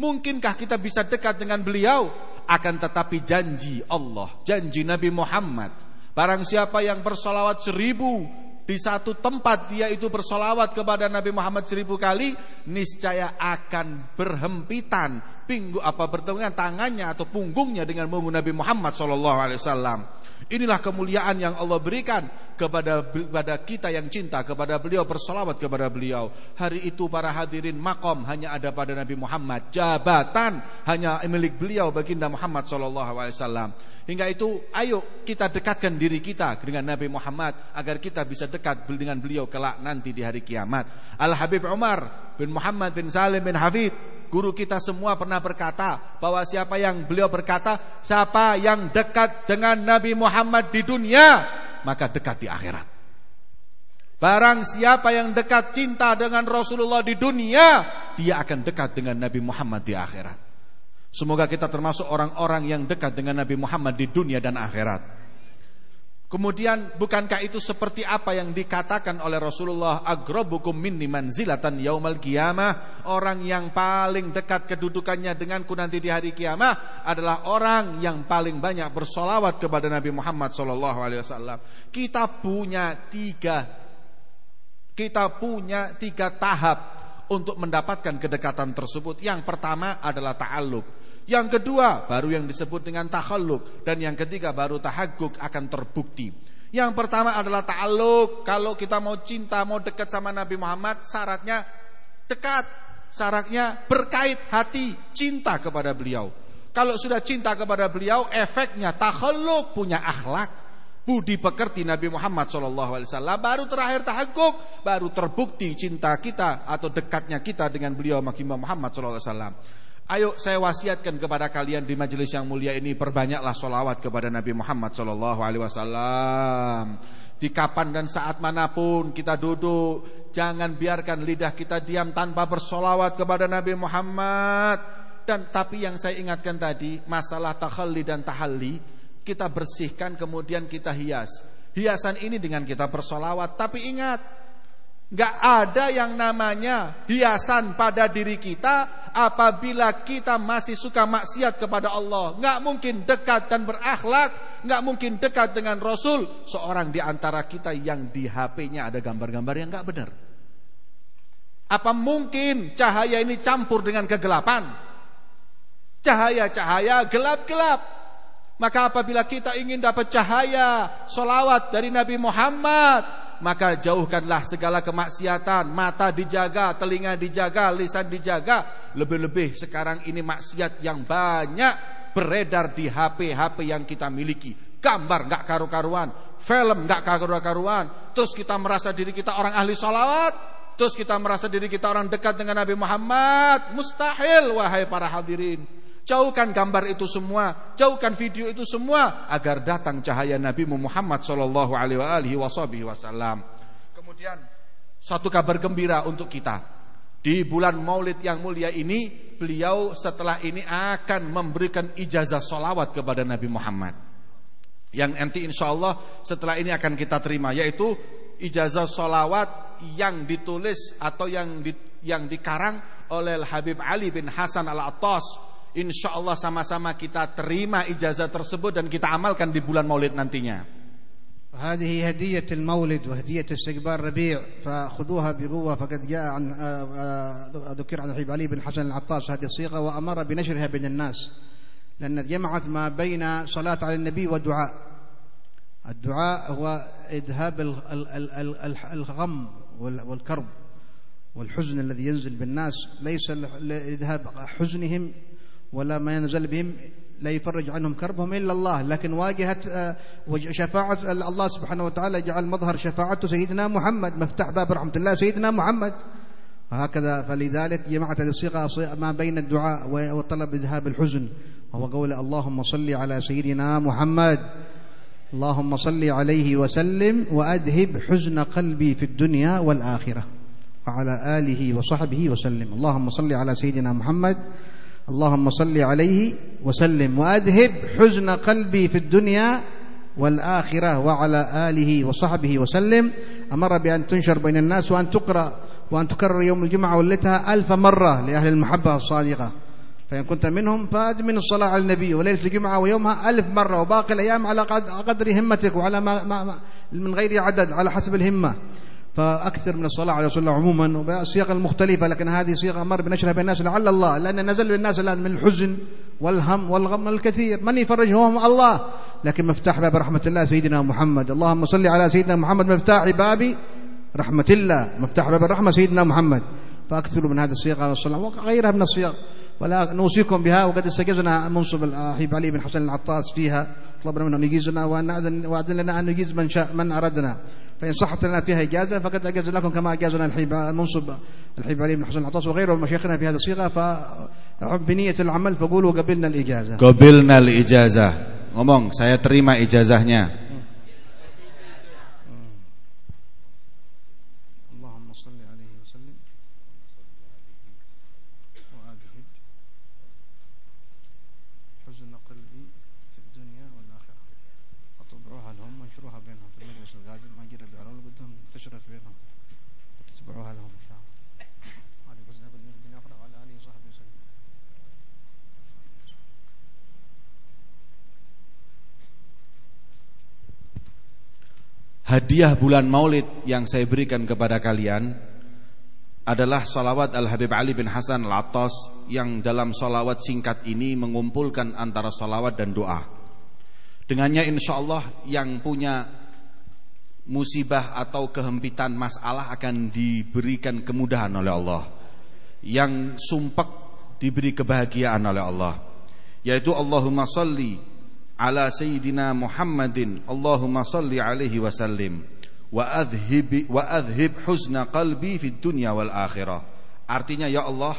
Mungkinkah kita bisa dekat dengan beliau? Akan tetapi janji Allah, janji Nabi Muhammad Barang siapa yang bersolawat seribu di satu tempat dia itu bersolawat kepada Nabi Muhammad seribu kali, niscaya akan berhempitan pinggu apa bertemu dengan tangannya atau punggungnya dengan punggung Nabi Muhammad Shallallahu Alaihi Wasallam. Inilah kemuliaan yang Allah berikan kepada kepada kita yang cinta kepada beliau bersolawat kepada beliau. Hari itu para hadirin makom hanya ada pada Nabi Muhammad, jabatan hanya milik beliau baginda Muhammad Shallallahu Alaihi Wasallam. Hingga itu ayo kita dekatkan diri kita dengan Nabi Muhammad agar kita bisa dekat dengan beliau kelak nanti di hari kiamat. Al Habib Umar bin Muhammad bin Salim bin Hafid guru kita semua pernah berkata bahwa siapa yang beliau berkata siapa yang dekat dengan Nabi Muhammad di dunia maka dekat di akhirat. Barang siapa yang dekat cinta dengan Rasulullah di dunia dia akan dekat dengan Nabi Muhammad di akhirat. Semoga kita termasuk orang-orang yang dekat dengan Nabi Muhammad di dunia dan akhirat. Kemudian bukankah itu seperti apa yang dikatakan oleh Rasulullah agrobukum minni manzilatan yaumal qiyamah orang yang paling dekat kedudukannya denganku nanti di hari kiamah adalah orang yang paling banyak bersolawat kepada Nabi Muhammad sallallahu alaihi wasallam. Kita punya tiga kita punya tiga tahap untuk mendapatkan kedekatan tersebut. Yang pertama adalah ta'alluq. Yang kedua baru yang disebut dengan takhalluk dan yang ketiga baru tahagguk akan terbukti. Yang pertama adalah ta'alluq. Kalau kita mau cinta, mau dekat sama Nabi Muhammad, syaratnya dekat. Syaratnya berkait hati, cinta kepada beliau. Kalau sudah cinta kepada beliau, efeknya takhalluk, punya akhlak, budi pekerti Nabi Muhammad SAW. Baru terakhir tahagguk, baru terbukti cinta kita atau dekatnya kita dengan beliau Muhammad SAW. Ayo saya wasiatkan kepada kalian di majelis yang mulia ini perbanyaklah solawat kepada Nabi Muhammad Sallallahu Alaihi Wasallam. Di kapan dan saat mana pun kita duduk, jangan biarkan lidah kita diam tanpa bersolawat kepada Nabi Muhammad. Dan tapi yang saya ingatkan tadi masalah tahalli dan tahalli kita bersihkan kemudian kita hias. Hiasan ini dengan kita bersolawat. Tapi ingat Gak ada yang namanya hiasan pada diri kita apabila kita masih suka maksiat kepada Allah. Gak mungkin dekat dan berakhlak, gak mungkin dekat dengan Rasul. Seorang di antara kita yang di HP-nya ada gambar-gambar yang gak benar. Apa mungkin cahaya ini campur dengan kegelapan? Cahaya-cahaya gelap-gelap. Maka apabila kita ingin dapat cahaya solawat dari Nabi Muhammad maka jauhkanlah segala kemaksiatan, mata dijaga, telinga dijaga, lisan dijaga. Lebih-lebih sekarang ini maksiat yang banyak beredar di HP-HP yang kita miliki. Gambar nggak karu-karuan, film nggak karu-karuan. Terus kita merasa diri kita orang ahli salawat, terus kita merasa diri kita orang dekat dengan Nabi Muhammad. Mustahil wahai para hadirin. Jauhkan gambar itu semua, jauhkan video itu semua agar datang cahaya Nabi Muhammad sallallahu alaihi wasallam. Kemudian satu kabar gembira untuk kita. Di bulan Maulid yang mulia ini, beliau setelah ini akan memberikan ijazah solawat kepada Nabi Muhammad. Yang nanti insya Allah setelah ini akan kita terima, yaitu ijazah solawat yang ditulis atau yang di, yang dikarang oleh Habib Ali bin Hasan al-Attas Insya Allah sama-sama kita terima ijazah tersebut dan kita amalkan di bulan Maulid nantinya. هذه هدية المولد وهدية استقبال ربيع فخذوها بقوة. فقد جاء عن ذكر عن الحبيب علي بن حسن العطاس هذه الصيغة وأمر بنشرها بين الناس لأن جمعت ما بين صلاة على النبي ودعاء الدعاء هو إذهاب الغم وال- والكرب والحزن الذي ينزل بالناس. ليس لإذهاب حزنهم ولا ما ينزل بهم لا يفرج عنهم كربهم إلا الله. لكن واجهة آه، شفاعة الله سبحانه وتعالى جعل مظهر شفاعته سيدنا محمد. مفتاح باب رحمة الله سيدنا محمد. وهكذا فلذلك جمعت هذه الصيغة صي- ما بين الدعاء وطلب إذهاب الحزن. وهو قول اللهم صل على سيدنا محمد. اللهم صل عليه وسلم وأذهب حزن قلبي في الدنيا والآخرة. وعلى آله وصحبه وسلم. اللهم صل على سيدنا محمد. اللهم صل عليه وسلم وأذهب حزن قلبي في الدنيا والآخرة وعلى آله وصحبه وسلم. أمر بأن تنشر بين الناس وأن تقرأ وأن تكرر يوم الجمعة ولتها ألف مرة لأهل المحبة الصادقة. فإن كنت منهم فأدمن الصلاة على النبي وليلة الجمعة ويومها ألف مرة وباقي الأيام على قد- قدر همتك وعلى ما, ما ما من غير عدد على حسب الهمة. فأكثر من الصلاة على رسول الله عموما وبالصيغ المختلفة لكن هذه صيغة أمر بنشرها بين الناس لعل الله لأن نزل بالناس الآن من الحزن والهم والغم الكثير. من يفرجهم الله. لكن مفتاح باب رحمة الله سيدنا محمد. اللهم صل على سيدنا محمد مفتاح باب رحمة الله. مفتاح باب الرحمة سيدنا محمد. فأكثروا من هذه الصيغة والصلاة وغيرها من الصيغ ولا نوصيكم بها وقد استجزنا منصب الحبيب علي بن حسن العطاس فيها. طلبنا منه أن يجيزنا وأن أذن وأذن لنا أن نجيز من شاء من أردنا فإن صحت لنا فيها إجازة فقد أجاز لكم كما أجازنا الحبيب منصب الحبيب علي بن حسن العطاس وغيره من مشايخنا في هذه الصيغة فبنية العمل فقولوا قبلنا الإجازة Qabilna ijazah. Ngomong, saya terima ijazahnya. Hadiah bulan Maulid yang saya berikan kepada kalian adalah salawat Al-Habib Ali bin Hasan Al-Attas yang dalam salawat singkat ini mengumpulkan antara salawat dan doa. Dengannya insya Allah yang punya musibah atau kehempitan masalah akan diberikan kemudahan oleh Allah. Yang sumpek diberi kebahagiaan oleh Allah. Yaitu Allahumma salli ala sayyidina Muhammadin. Allahumma salli alaihi wasallim wa adhib wa adhib huzna qalbi fid dunya wal akhirah. Artinya ya Allah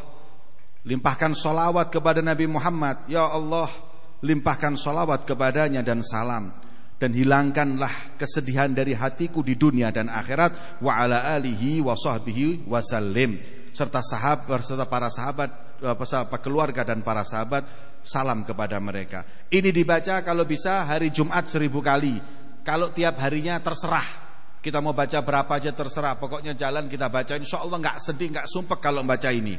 limpahkan solawat kepada Nabi Muhammad. Ya Allah limpahkan solawat kepadanya dan salam. Dan hilangkanlah kesedihan dari hatiku di dunia dan akhirat. Wa ala alihi wa sahbihi wasallim serta sahabat serta para sahabat eh, peserta keluarga dan para sahabat salam kepada mereka. Ini dibaca kalau bisa hari Jumat seribu kali. Kalau tiap harinya terserah. Kita mau baca berapa aja terserah. Pokoknya jalan kita baca. Insya Allah nggak sedih, nggak sumpek kalau membaca ini.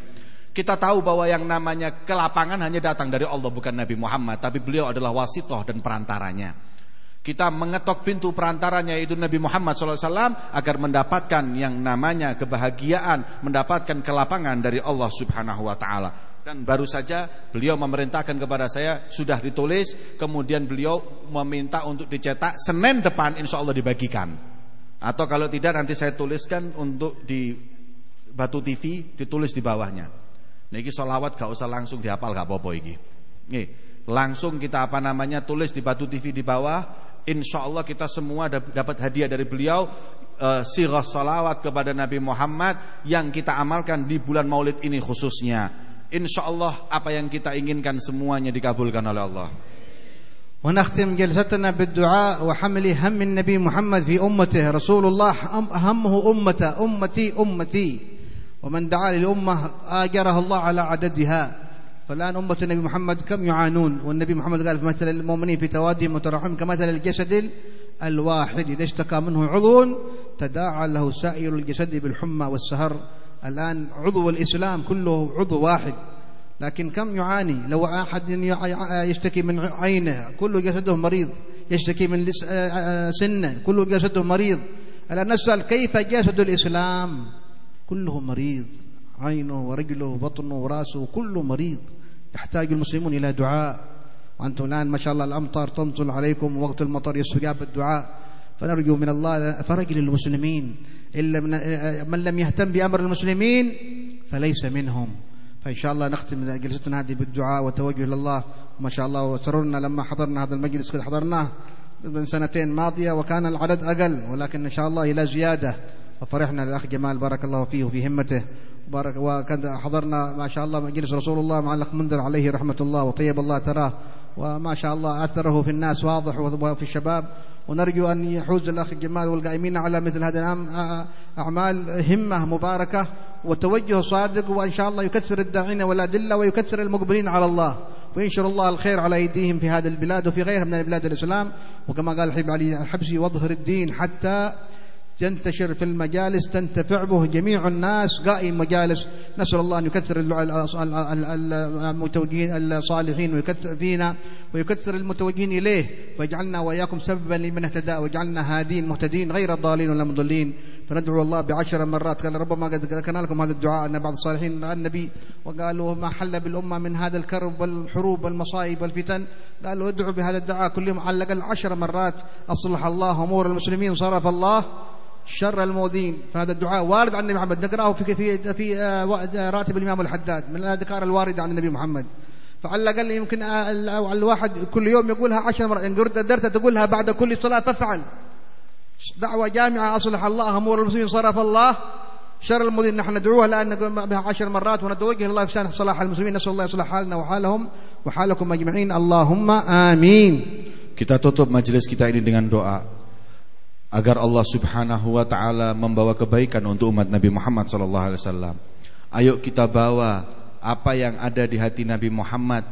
Kita tahu bahwa yang namanya kelapangan hanya datang dari Allah bukan Nabi Muhammad. Tapi beliau adalah wasitoh dan perantaranya. Kita mengetok pintu perantaranya yaitu Nabi Muhammad SAW agar mendapatkan yang namanya kebahagiaan, mendapatkan kelapangan dari Allah Subhanahu Wa Taala. Dan baru saja beliau memerintahkan kepada saya sudah ditulis, kemudian beliau meminta untuk dicetak Senin depan insya Allah dibagikan. Atau kalau tidak nanti saya tuliskan untuk di Batu TV ditulis di bawahnya. Niki solawat gak usah langsung dihafal gak apa-apa iki. Nih, langsung kita apa namanya tulis di Batu TV di bawah. Insya Allah kita semua dapat hadiah dari beliau uh, sirah salawat kepada Nabi Muhammad yang kita amalkan di bulan Maulid ini khususnya. Insya Allah apa yang kita inginkan semuanya dikabulkan oleh Allah. ونختم جلستنا بالدعاء وحمل هم النبي محمد في أمته رسول الله همه أمته أمتي أمتي ومن دعا للأمة آجره الله على عددها فالآن أمة النبي محمد كم يعانون؟ والنبي محمد قال في مثل المؤمنين في توادهم وتراحم كمثل الجسد الواحد. إذا اشتكى منه عضو تداعى له سائر الجسد بالحمى والسهر. الآن عضو الإسلام كله عضو واحد. لكن كم يعاني؟ لو أحد يشتكي من عينه كل جسده مريض. يشتكي من سنه كل جسده مريض. الآن نسأل كيف جسد الإسلام؟ كله مريض. عينه ورجله وبطنه وراسه كله مريض. يحتاج المسلمون إلى دعاء. وأنتم الآن ما شاء الله الأمطار تنزل عليكم ووقت المطر يستجاب الدعاء. فنرجو من الله فرج للمسلمين. إلا من لم يهتم بأمر المسلمين فليس منهم. فإن شاء الله نختم جلستنا هذه بالدعاء والتوجه إلى الله. ما شاء الله وسررنا لما حضرنا هذا المجلس قد حضرناه من سنتين ماضية وكان العدد أقل. ولكن إن شاء الله إلى زيادة. وفرحنا للأخ جمال بارك الله فيه وفي همته. بارك وكان حضرنا ما شاء الله مجلس رسول الله مع الأخ منذر عليه رحمة الله وطيب الله تراه وما شاء الله أثره في الناس واضح وفي الشباب. ونرجو أن يحوز الأخ جمال والقائمين على مثل هذه الأعمال همة مباركة وتوجه صادق. وإن شاء الله يكثر الداعين والأدلة ويكثر المقبلين على الله. وينشر الله الخير على أيديهم في هذه البلاد وفي غيرها من بلاد الإسلام. وكما قال الحبيب علي الحبسي واظهر الدين حتى ينتشر في المجالس تنتفع به جميع الناس قائم مجالس. نسأل الله أن يكثر المتوجهين الصالحين ويكثر فينا ويكثر المتوجهين إليه. ويجعلنا وإياكم سببا لمن اهتدى ويجعلنا هادين مهتدين غير الضالين ولا مضلين فندعو الله بعشر مرات. قال ربما قد ذكرنا لكم هذا الدعاء أن بعض الصالحين رأى النبي وقالوا ما حل بالأمة من هذا الكرب والحروب والمصائب والفتن. قالوا ادعوا بهذا الدعاء كل يوم على الأقل عشر مرات. أصلح الله أمور المسلمين صرف الله. شر المؤذين فهذا الدعاء وارد عن النبي محمد. نقرأه في في في راتب الإمام الحداد. من الأذكار الواردة عن النبي محمد. فعلى الأقل يمكن الواحد كل يوم يقولها عشر مرات. إن قدرت تقولها بعد كل صلاة فافعل. دعوة جامعة. أصلح الله أمور المسلمين. صرف الله. شر المؤذين نحن ندعوها الآن نقول بها عشر مرات ونتوجه الله في شأن صلاح المسلمين. نسأل الله يصلح حالنا وحالهم وحالكم أجمعين. اللهم آمين. Kita tutup majelis kita ini dengan doa. Agar Allah Subhanahu wa taala membawa kebaikan untuk umat Nabi Muhammad sallallahu alaihi wasallam. Ayo kita bawa apa yang ada di hati Nabi Muhammad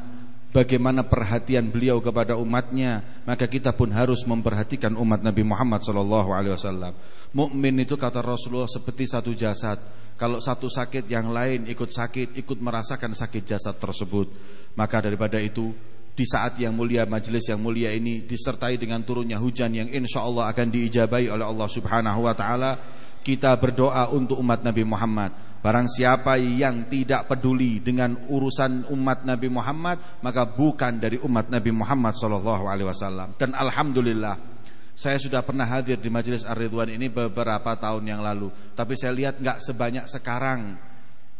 bagaimana perhatian beliau kepada umatnya, maka kita pun harus memperhatikan umat Nabi Muhammad sallallahu alaihi wasallam. Mukmin itu kata Rasulullah seperti satu jasad. Kalau satu sakit yang lain ikut sakit, ikut merasakan sakit jasad tersebut. Maka daripada itu di saat yang mulia majelis yang mulia ini disertai dengan turunnya hujan yang insya Allah akan diijabai oleh Allah Subhanahu wa taala kita berdoa untuk umat Nabi Muhammad. Barang siapa yang tidak peduli dengan urusan umat Nabi Muhammad maka bukan dari umat Nabi Muhammad sallallahu alaihi wasallam. Dan alhamdulillah saya sudah pernah hadir di majelis Ar-Ridwan ini beberapa tahun yang lalu. Tapi saya lihat nggak sebanyak sekarang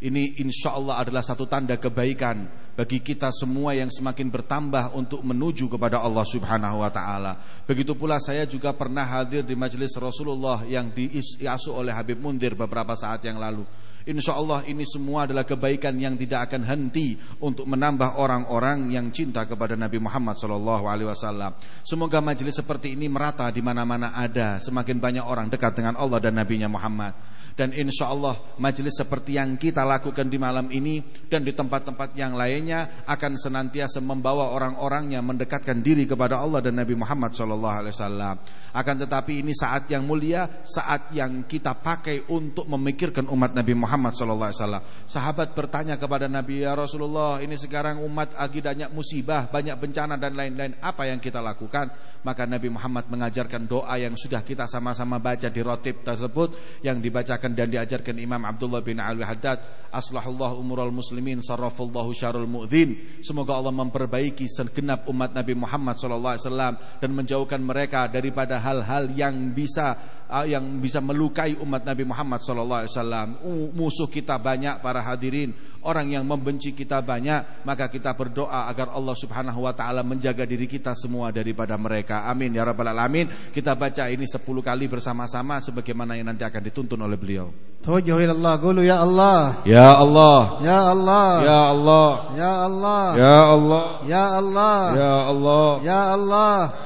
ini insya Allah adalah satu tanda kebaikan bagi kita semua yang semakin bertambah untuk menuju kepada Allah Subhanahu wa taala. Begitu pula saya juga pernah hadir di majelis Rasulullah yang diasuh oleh Habib Mundir beberapa saat yang lalu. Insya Allah ini semua adalah kebaikan yang tidak akan henti untuk menambah orang-orang yang cinta kepada Nabi Muhammad Sallallahu Alaihi Wasallam. Semoga majelis seperti ini merata di mana-mana ada, semakin banyak orang dekat dengan Allah dan Nabi Muhammad dan insya Allah majelis seperti yang kita lakukan di malam ini dan di tempat-tempat yang lainnya akan senantiasa membawa orang-orangnya mendekatkan diri kepada Allah dan Nabi Muhammad SAW. Akan tetapi ini saat yang mulia, saat yang kita pakai untuk memikirkan umat Nabi Muhammad SAW. Sahabat bertanya kepada Nabi ya Rasulullah, ini sekarang umat lagi banyak musibah, banyak bencana dan lain-lain. Apa yang kita lakukan? Maka Nabi Muhammad mengajarkan doa yang sudah kita sama-sama baca di rotib tersebut yang dibacakan dan diajarkan Imam Abdullah bin Alwi Haddad aslahullah umural muslimin sarrafallahu syarul mu'dhin semoga Allah memperbaiki segenap umat Nabi Muhammad sallallahu alaihi wasallam dan menjauhkan mereka daripada hal-hal yang bisa ah, yang bisa melukai umat Nabi Muhammad SAW. Musuh kita banyak para hadirin, orang yang membenci kita banyak, maka kita berdoa agar Allah Subhanahu wa taala menjaga diri kita semua daripada mereka. Amin ya rabbal alamin. Kita baca ini 10 kali bersama-sama sebagaimana yang nanti akan dituntun oleh beliau. Tawajjuh ila Allah, qulu ya Allah. Ya Allah. Ya Allah. Ya Allah. Ya Allah. Ya Allah. Ya Allah. Ya Allah. Ya Allah. Ya Allah.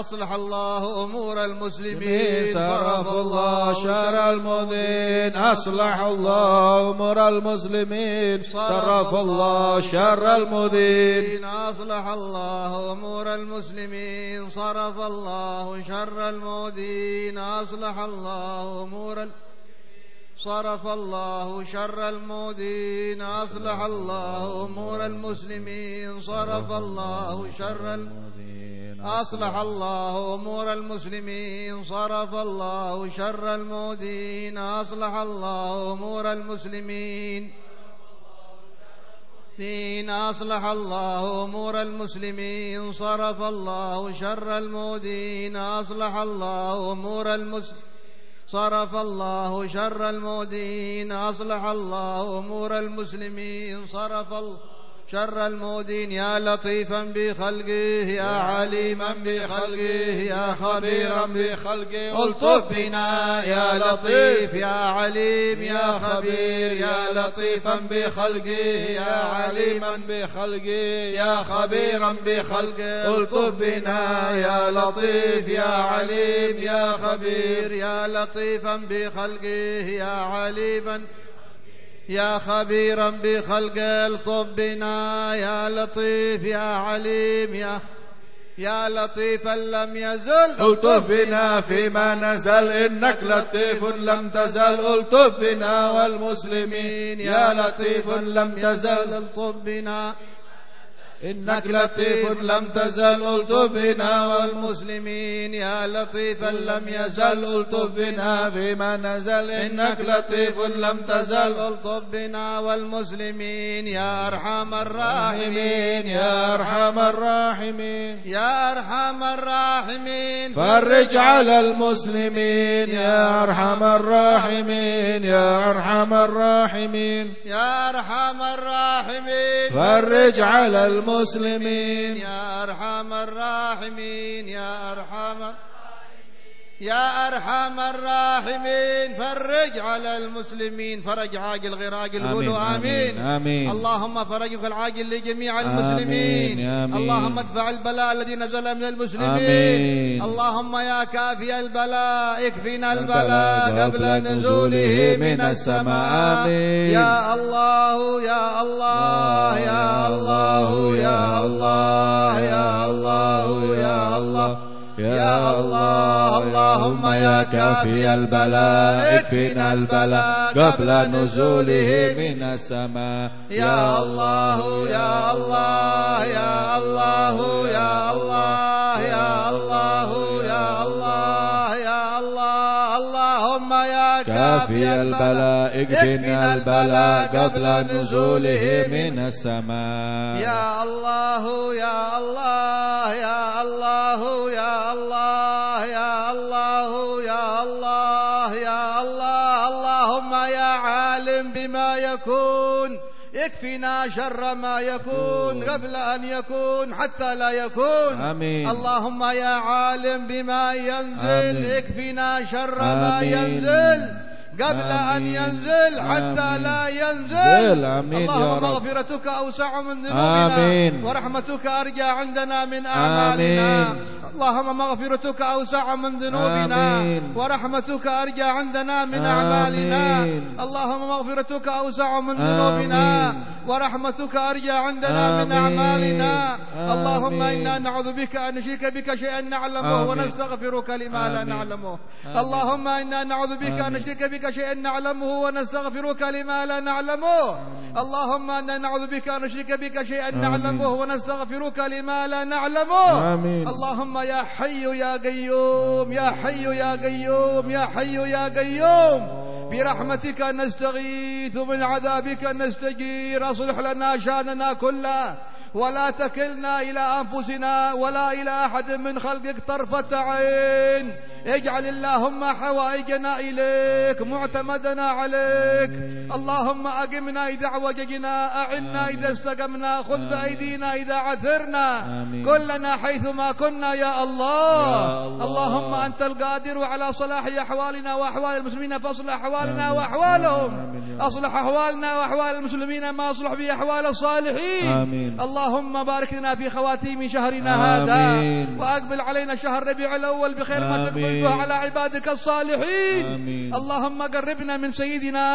أصلح الله أمور المسلمين. صرف الله شر المؤذين أصلح الله أمور المسلمين. صرف الله شر المؤذين أصلح الله أمور المسلمين. صرف الله شر المؤذين أصلح الله أمور المسلمين صرف الله شر المودين أصلح الله أمور المسلمين. صرف الله شر المودين أصلح الله أمور المسلمين صرف الله شر المودين أصلح الله أمور المسلمين. دين أصلح الله أمور المسلمين. صرف الله شر المودين أصلح الله أمور المسلمين صرف الله شر المودين أصلح الله أمور المسلمين. صرف الله شر المودين يا لطيفا بخلقه يا عليما بخلقه يا خبيرا بخلقه. الطف بنا يا لطيف يا عليم يا خبير يا لطيفا بخلقه يا عليما بخلقه يا خبيرا بخلقه. الطف بنا يا لطيف يا عليم يا خبير يا لطيفا بخلقه يا عليما يا خبيرا بخلق الطب بنا يا لطيف يا عليم يا يا لطيفا لم يزل. الطف بنا فيما نزل إنك لطيف لم تزل. الطف بنا والمسلمين يا لطيف لم تزل. الطف بنا إنك لطيف لم تزل الطف بنا والمسلمين يا لطيفا لم يزل الطف بنا فيما نزل. إنك لطيف لم تزل الطف بنا والمسلمين يا أرحم الراحمين يا أرحم الراحمين. يا أرحم الراحمين. فرج على المسلمين يا أرحم الراحمين يا أرحم الراحمين. يا أرحم الراحمين. فرج على المسلمين يا أرحم الراحمين يا أرحم يا أرحم الراحمين فرج على المسلمين فرج عاجل غير عاجل قولوا آمين, آمين, آمين. اللهم فرجك العاجل لجميع المسلمين. آمين آمين. اللهم ادفع البلاء الذي نزل من المسلمين. آمين. اللهم يا كافي البلاء اكفنا البلاء قبل نزوله من السماء. آمين. يا الله يا الله يا الله يا الله يا الله يا الله يا الله. اللهم يا كافي البلاء اكفنا البلاء قبل نزوله من السماء يا الله يا الله يا الله يا الله يا الله يا الله يا الله اللهم يا كافي البلاء اكفنا البلاء قبل نزوله من السماء يا الله يا الله يا الله يا يكون. يكفينا شر ما يكون قبل أن يكون حتى لا يكون. آمين. اللهم يا عالم بما ينزل. آمين. يكفينا شر ما آمين. ينزل. قبل أن. ينزل حتى. لا ينزل آمين اللهم. مغفرتك أوسع من ذنوبنا آمين. ورحمتك أرجى عندنا من أعمالنا آمين. اللهم مغفرتك أوسع من ذنوبنا آمين. ورحمتك أرجى عندنا من. أعمالنا اللهم مغفرتك أوسع من ذنوبنا. ورحمتك أرجى عندنا من. أعمالنا اللهم. إنا نعوذ بك أن نشرك بك شيئا نعلمه. ونستغفرك لما لا. نعلمه. اللهم إنا نعوذ بك أن. نشرك بك شيئا نعلمه ونستغفرك لما لا نعلمه. اللهم إنا نعوذ بك أن نشرك بك شيئا نعلمه ونستغفرك لما لا نعلمه. آمين. اللهم يا حي يا قيوم يا حي يا قيوم يا حي يا قيوم. برحمتك نستغيث من عذابك نستجير. أصلح لنا شأننا كله. ولا تكلنا إلى أنفسنا ولا إلى أحد من خلقك طرفة عين. اجعل اللهم حوائجنا إليك معتمدنا عليك. اللهم أقمنا إذا عوججنا أعنا إذا استقمنا خذ بأيدينا إذا عثرنا. كلنا حيثما كنا يا الله. اللهم أنت القادر على صلاح أحوالنا وأحوال المسلمين فأصلح أحوالنا وأحوالهم. أصلح أحوالنا وأحوال المسلمين ما أصلح به أحوال الصالحين. آمين. اللهم بارك لنا في خواتيم شهرنا هذا. آمين. وأقبل علينا شهر ربيع الأول بخير ما. تقبل. به على عبادك الصالحين آمين. اللهم قربنا من سيدنا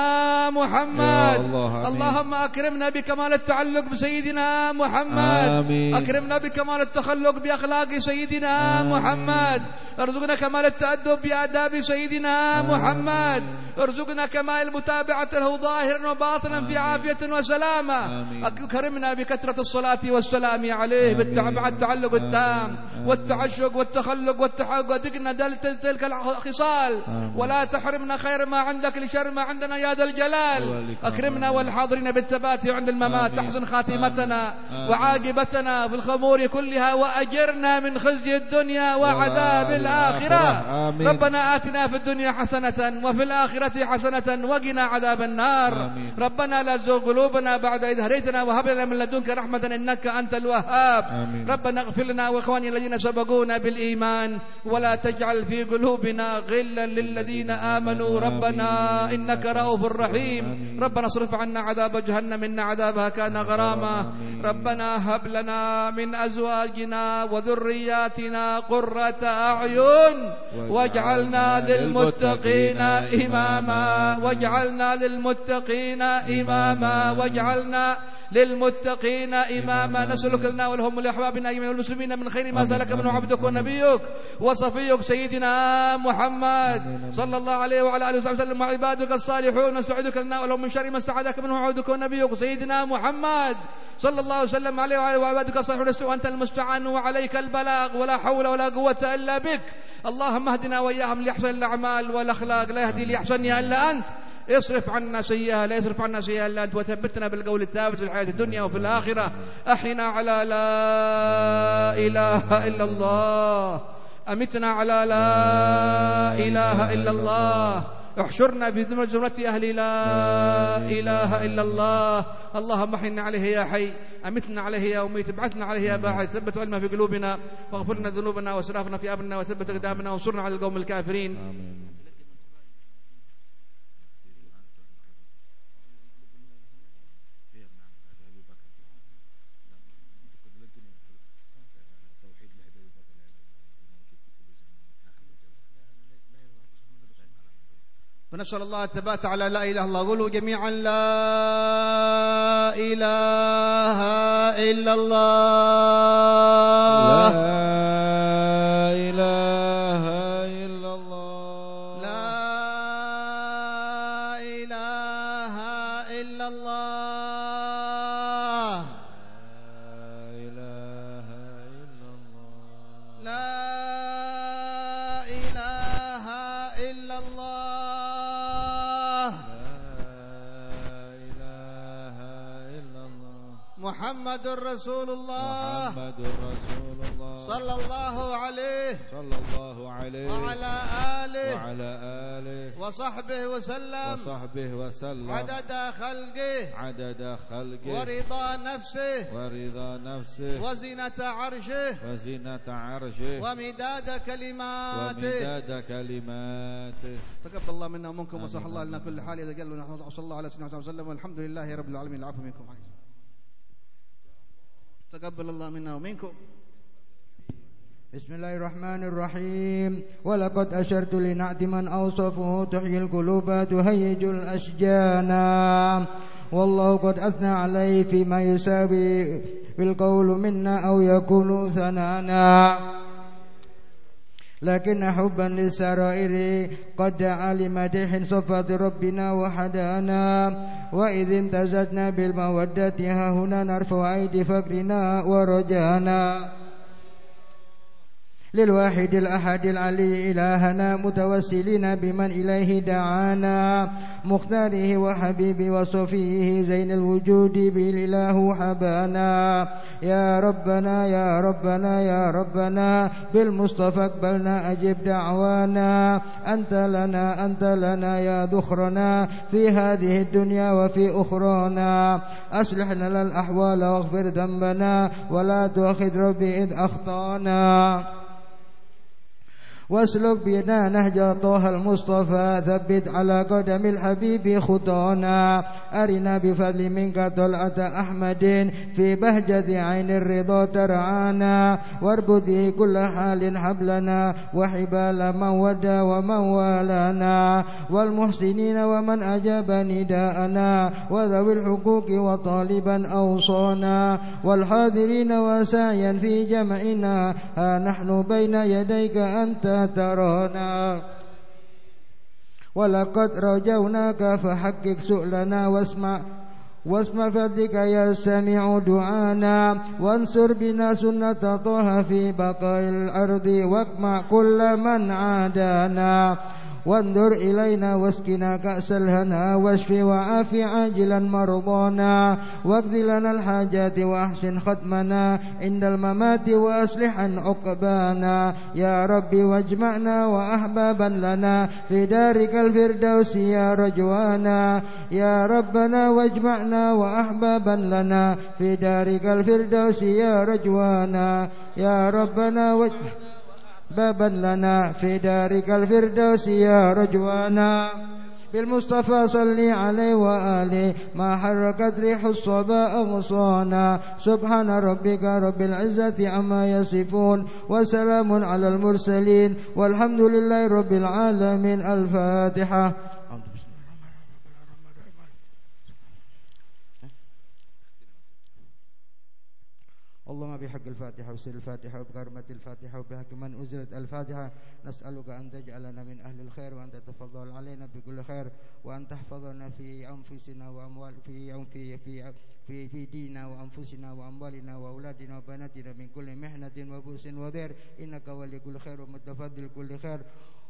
محمد الله، آمين. اللهم أكرمنا بكمال التعلق بسيدنا محمد آمين. أكرمنا بكمال التخلق بأخلاق سيدنا محمد ارزقنا كمال التأدب بآداب سيدنا محمد. ارزقنا كمال متابعة له ظاهرا وباطنا في عافية وسلامة. أكرمنا بكثرة الصلاة والسلام عليه بالتع- التعلق التام والتعشق والتخلق والتحقق. وذكرنا دل- تلك الخصال. ولا تحرمنا خير ما عندك لشر ما عندنا يا ذا الجلال. أكرمنا والحاضرين بالثبات عند الممات. تحسن خاتمتنا وعاقبتنا في الخمور كلها. وأجرنا من خزي الدنيا وعذاب الآخرة. آمين. ربنا آتنا في الدنيا حسنة وفي الآخرة حسنة وقنا عذاب النار. آمين. ربنا لا تزغ قلوبنا بعد إذ هديتنا وهب لنا من لدنك رحمة إنك أنت الوهاب. آمين. ربنا اغفر لنا وإخواني الذين سبقونا بالإيمان ولا تجعل في قلوبنا غلا للذين آمنوا. ربنا إنك رؤوف رحيم. ربنا اصرف عنا عذاب جهنم إن عذابها كان غراما. ربنا هب لنا من أزواجنا وذرياتنا قرة أعين. واجعلنا للمتقين إماما واجعلنا للمتقين إماما واجعلنا للمتقين إماما. نسألك لنا ولهم ولأحبابنا أيها المسلمين من خير ما سألك منه عبدك ونبيك وصفيك سيدنا محمد صلى الله عليه وعلى آله وصحبه وسلم وعبادك الصالحون. نستعيذك لنا ولهم من شر ما استعاذك منه عبدك ونبيك سيدنا محمد صلى الله وسلم عليه وعلى وعبادك الصالحون. وأنت المستعان وعليك البلاغ ولا حول ولا قوة إلا بك. اللهم اهدنا وإياهم لأحسن الأعمال والأخلاق. لا يهدي لأحسنها إلا أنت. اصرف عنا سيئها لا يصرف عنا سيئها الا انت وثبتنا بالقول الثابت في الحياة الدنيا وفي الآخرة. أحينا على لا إله إلا الله. أمتنا على لا إله إلا الله. احشرنا في زمرة زمرة أهل لا إله إلا الله. اللهم احينا عليه يا حي. أمتنا عليه يا أميت. ابعثنا عليه يا باعث ثبت علما في قلوبنا واغفر لنا ذنوبنا واسرافنا في أمرنا وثبت أقدامنا وانصرنا على القوم الكافرين. ونسأل الله الثبات على لا إله إلا الله. قولوا جميعا لا إله إلا الله. إله محمد رسول الله. محمد رسول الله. صلى الله عليه. صلى الله عليه. وعلى آله. وعلى آله. وصحبه وسلم. وصحبه وسلم. عدد خلقه. عدد خلقه. ورضا نفسه. ورضا نفسه. وزنة عرشه. وزنة عرشه. ومداد كلماته. ومداد كلماته. تقبل الله منا ومنكم وصح الله لنا كل حال. إذا قال وصلى الله على سيدنا محمد وسلم والحمد لله رب العالمين. العفو منكم. تقبل الله منا ومنكم. بسم الله الرحمن الرحيم. ولقد أشرت لنعت من أوصفه تحيي القلوب تهيج الأشجان. والله قد أثنى عليه فيما يساوي بالقول منا أو يكون ثنانا. لكن حبا للسرائر قد دعا لمدح صفات ربنا وحدانا. وإذ امتزجنا بالمودة ها هنا نرفع أيدي فقرنا ورجانا. للواحد الأحد العلي إلهنا متوسلين بمن إليه دعانا. مختاره وحبيبي وصفيه زين الوجود بالإله حبانا. يا ربنا يا ربنا يا ربنا بالمصطفى اقبلنا أجب دعوانا. أنت لنا أنت لنا يا ذخرنا في هذه الدنيا وفي أخرانا. أصلح لنا الأحوال واغفر ذنبنا ولا تؤخذ ربي إذ أخطأنا. واسلك بنا نهج طه المصطفى ثبت على قدم الحبيب خطانا. أرنا بفضل منك طلعة أحمد في بهجة عين الرضا ترعانا. واربط به كل حال حبلنا وحبال من ودى ومن والانا. والمحسنين ومن أجاب نداءنا. وذوي الحقوق وطالبا أوصانا. والحاضرين وسعيا في جمعنا. ها نحن بين يديك أنت ترانا. ولقد رجوناك فحقق سؤلنا واسمع واسمع يا سميع دعانا. وانصر بنا سنة طه في بقاء الأرض واقمع كل من عادانا. وانظر إلينا واسقنا كأس الهنا واشف وعاف عاجلا مرضانا واقض لنا الحاجات وأحسن ختمنا عند الممات وأصلح عقبانا يا ربي واجمعنا وأحبابا لنا في دارك الفردوس يا رجوانا يا ربنا واجمعنا وأحبابا لنا في دارك الفردوس يا رجوانا يا ربنا واجمعنا بابا لنا في دارك الفردوس يا رجوانا. بالمصطفى صلي عليه وآله ما حركت ريح الصبا أغصانا سبحان ربك رب العزة عما يصفون وسلام على المرسلين والحمد لله رب العالمين. الفاتحة. اللهم بحق الفاتحة وسر الفاتحة وبكرمة الفاتحة وبحق من أنزلت الفاتحة. نسألك أن تجعلنا من أهل الخير وأن تتفضل علينا بكل خير وأن تحفظنا في أنفسنا وأموال في في في في في ديننا وأنفسنا وأموالنا وأولادنا وبناتنا من كل محنة وبؤس وذير إنك ولي كل خير ومتفضل كل خير.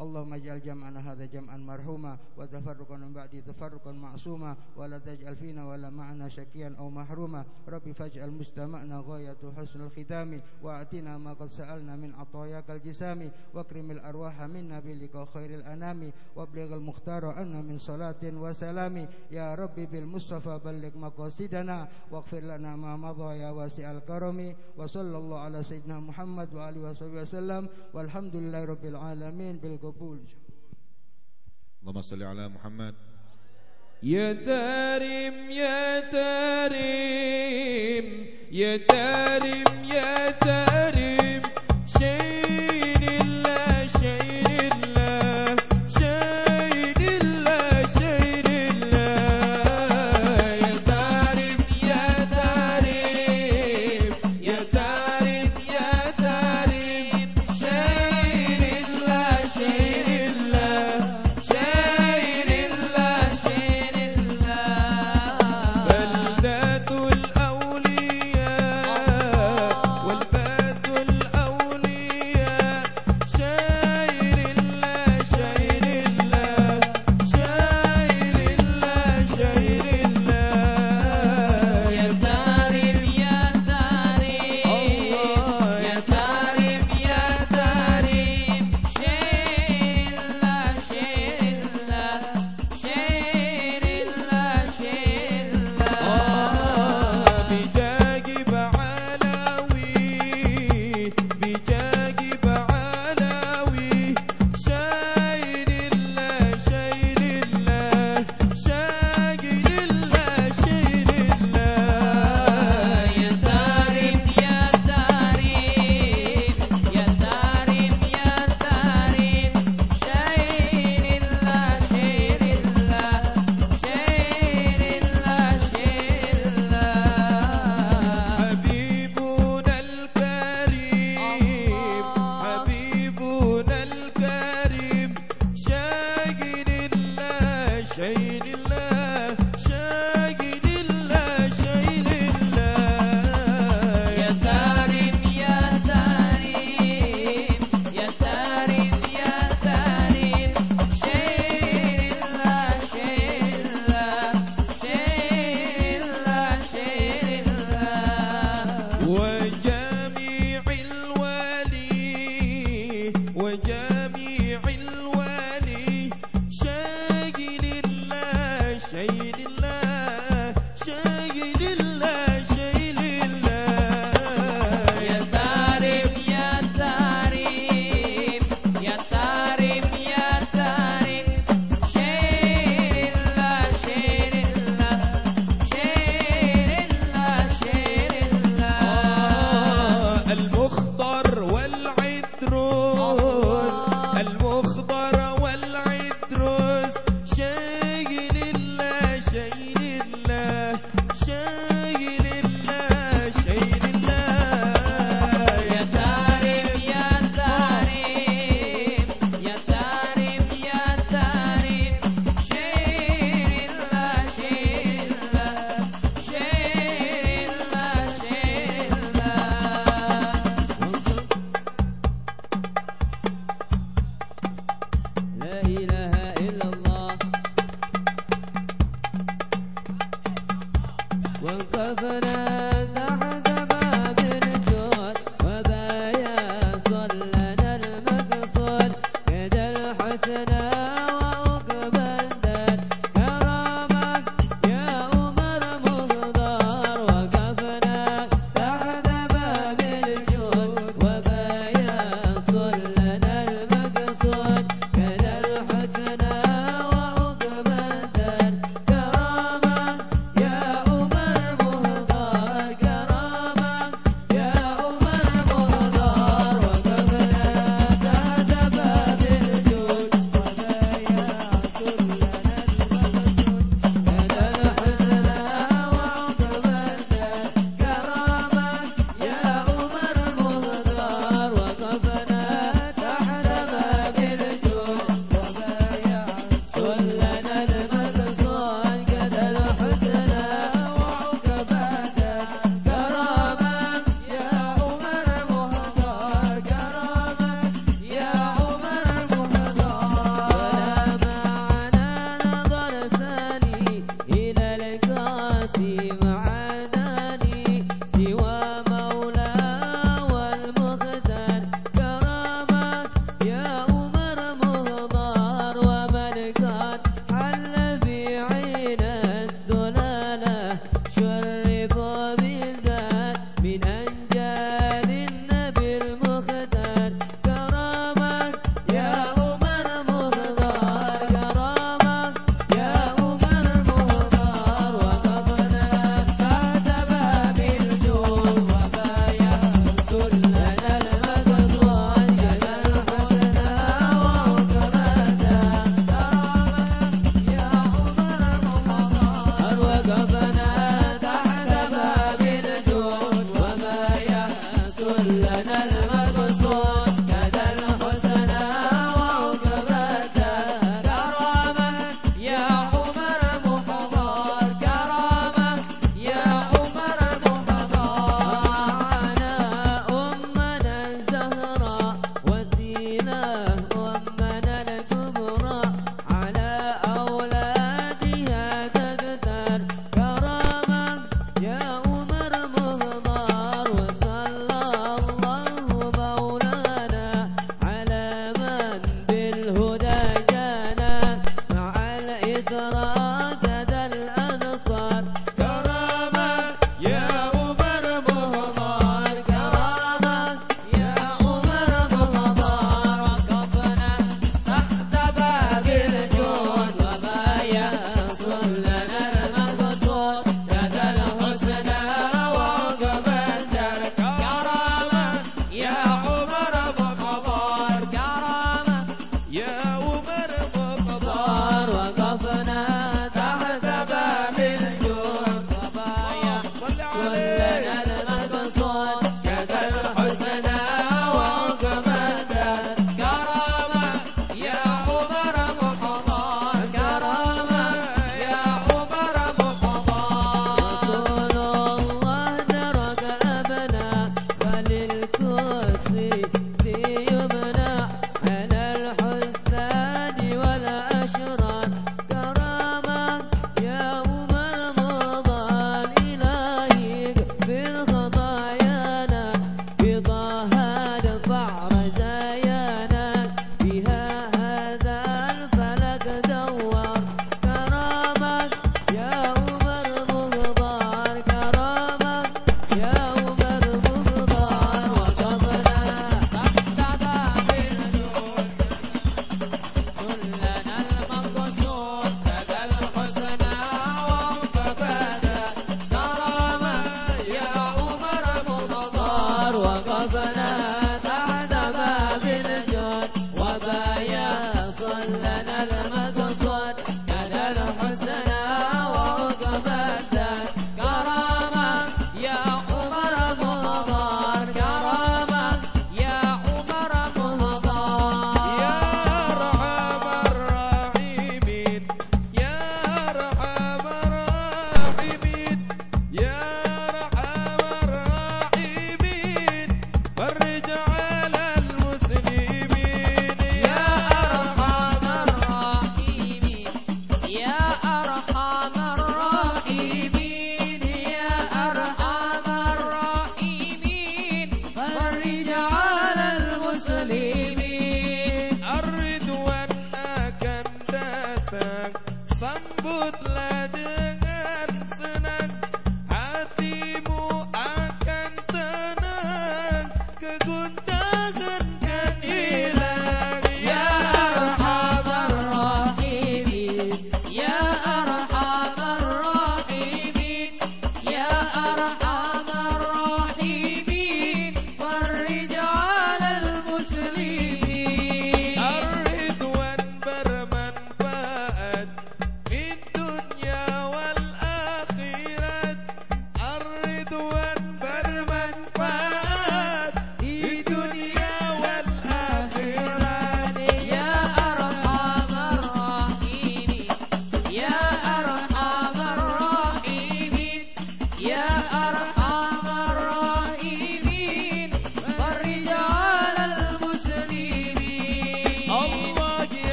اللهم اجعل جمعنا هذا جمعا مرحوما وتفرقا من بعد تفرقا معصوما ولا تجعل فينا ولا معنا شكيا أو محروما. رب فاجعل مستمعنا غاية حسن الختام وأعطنا ما قد سألنا من عطاياك الجسام. واكرم الأرواح منا بلقاء خير الأنام وابلغ المختار عنا من صلاة وسلام. يا رب بالمصطفى بلغ مقاصدنا واغفر لنا ما مضى يا واسع الكرم. وصلى الله على سيدنا محمد وآله وصحبه وسلم والحمد لله رب العالمين. بالقبول اللهم صل على محمد. يا تارم يا تارم يا تارم يا تارم شين الله شين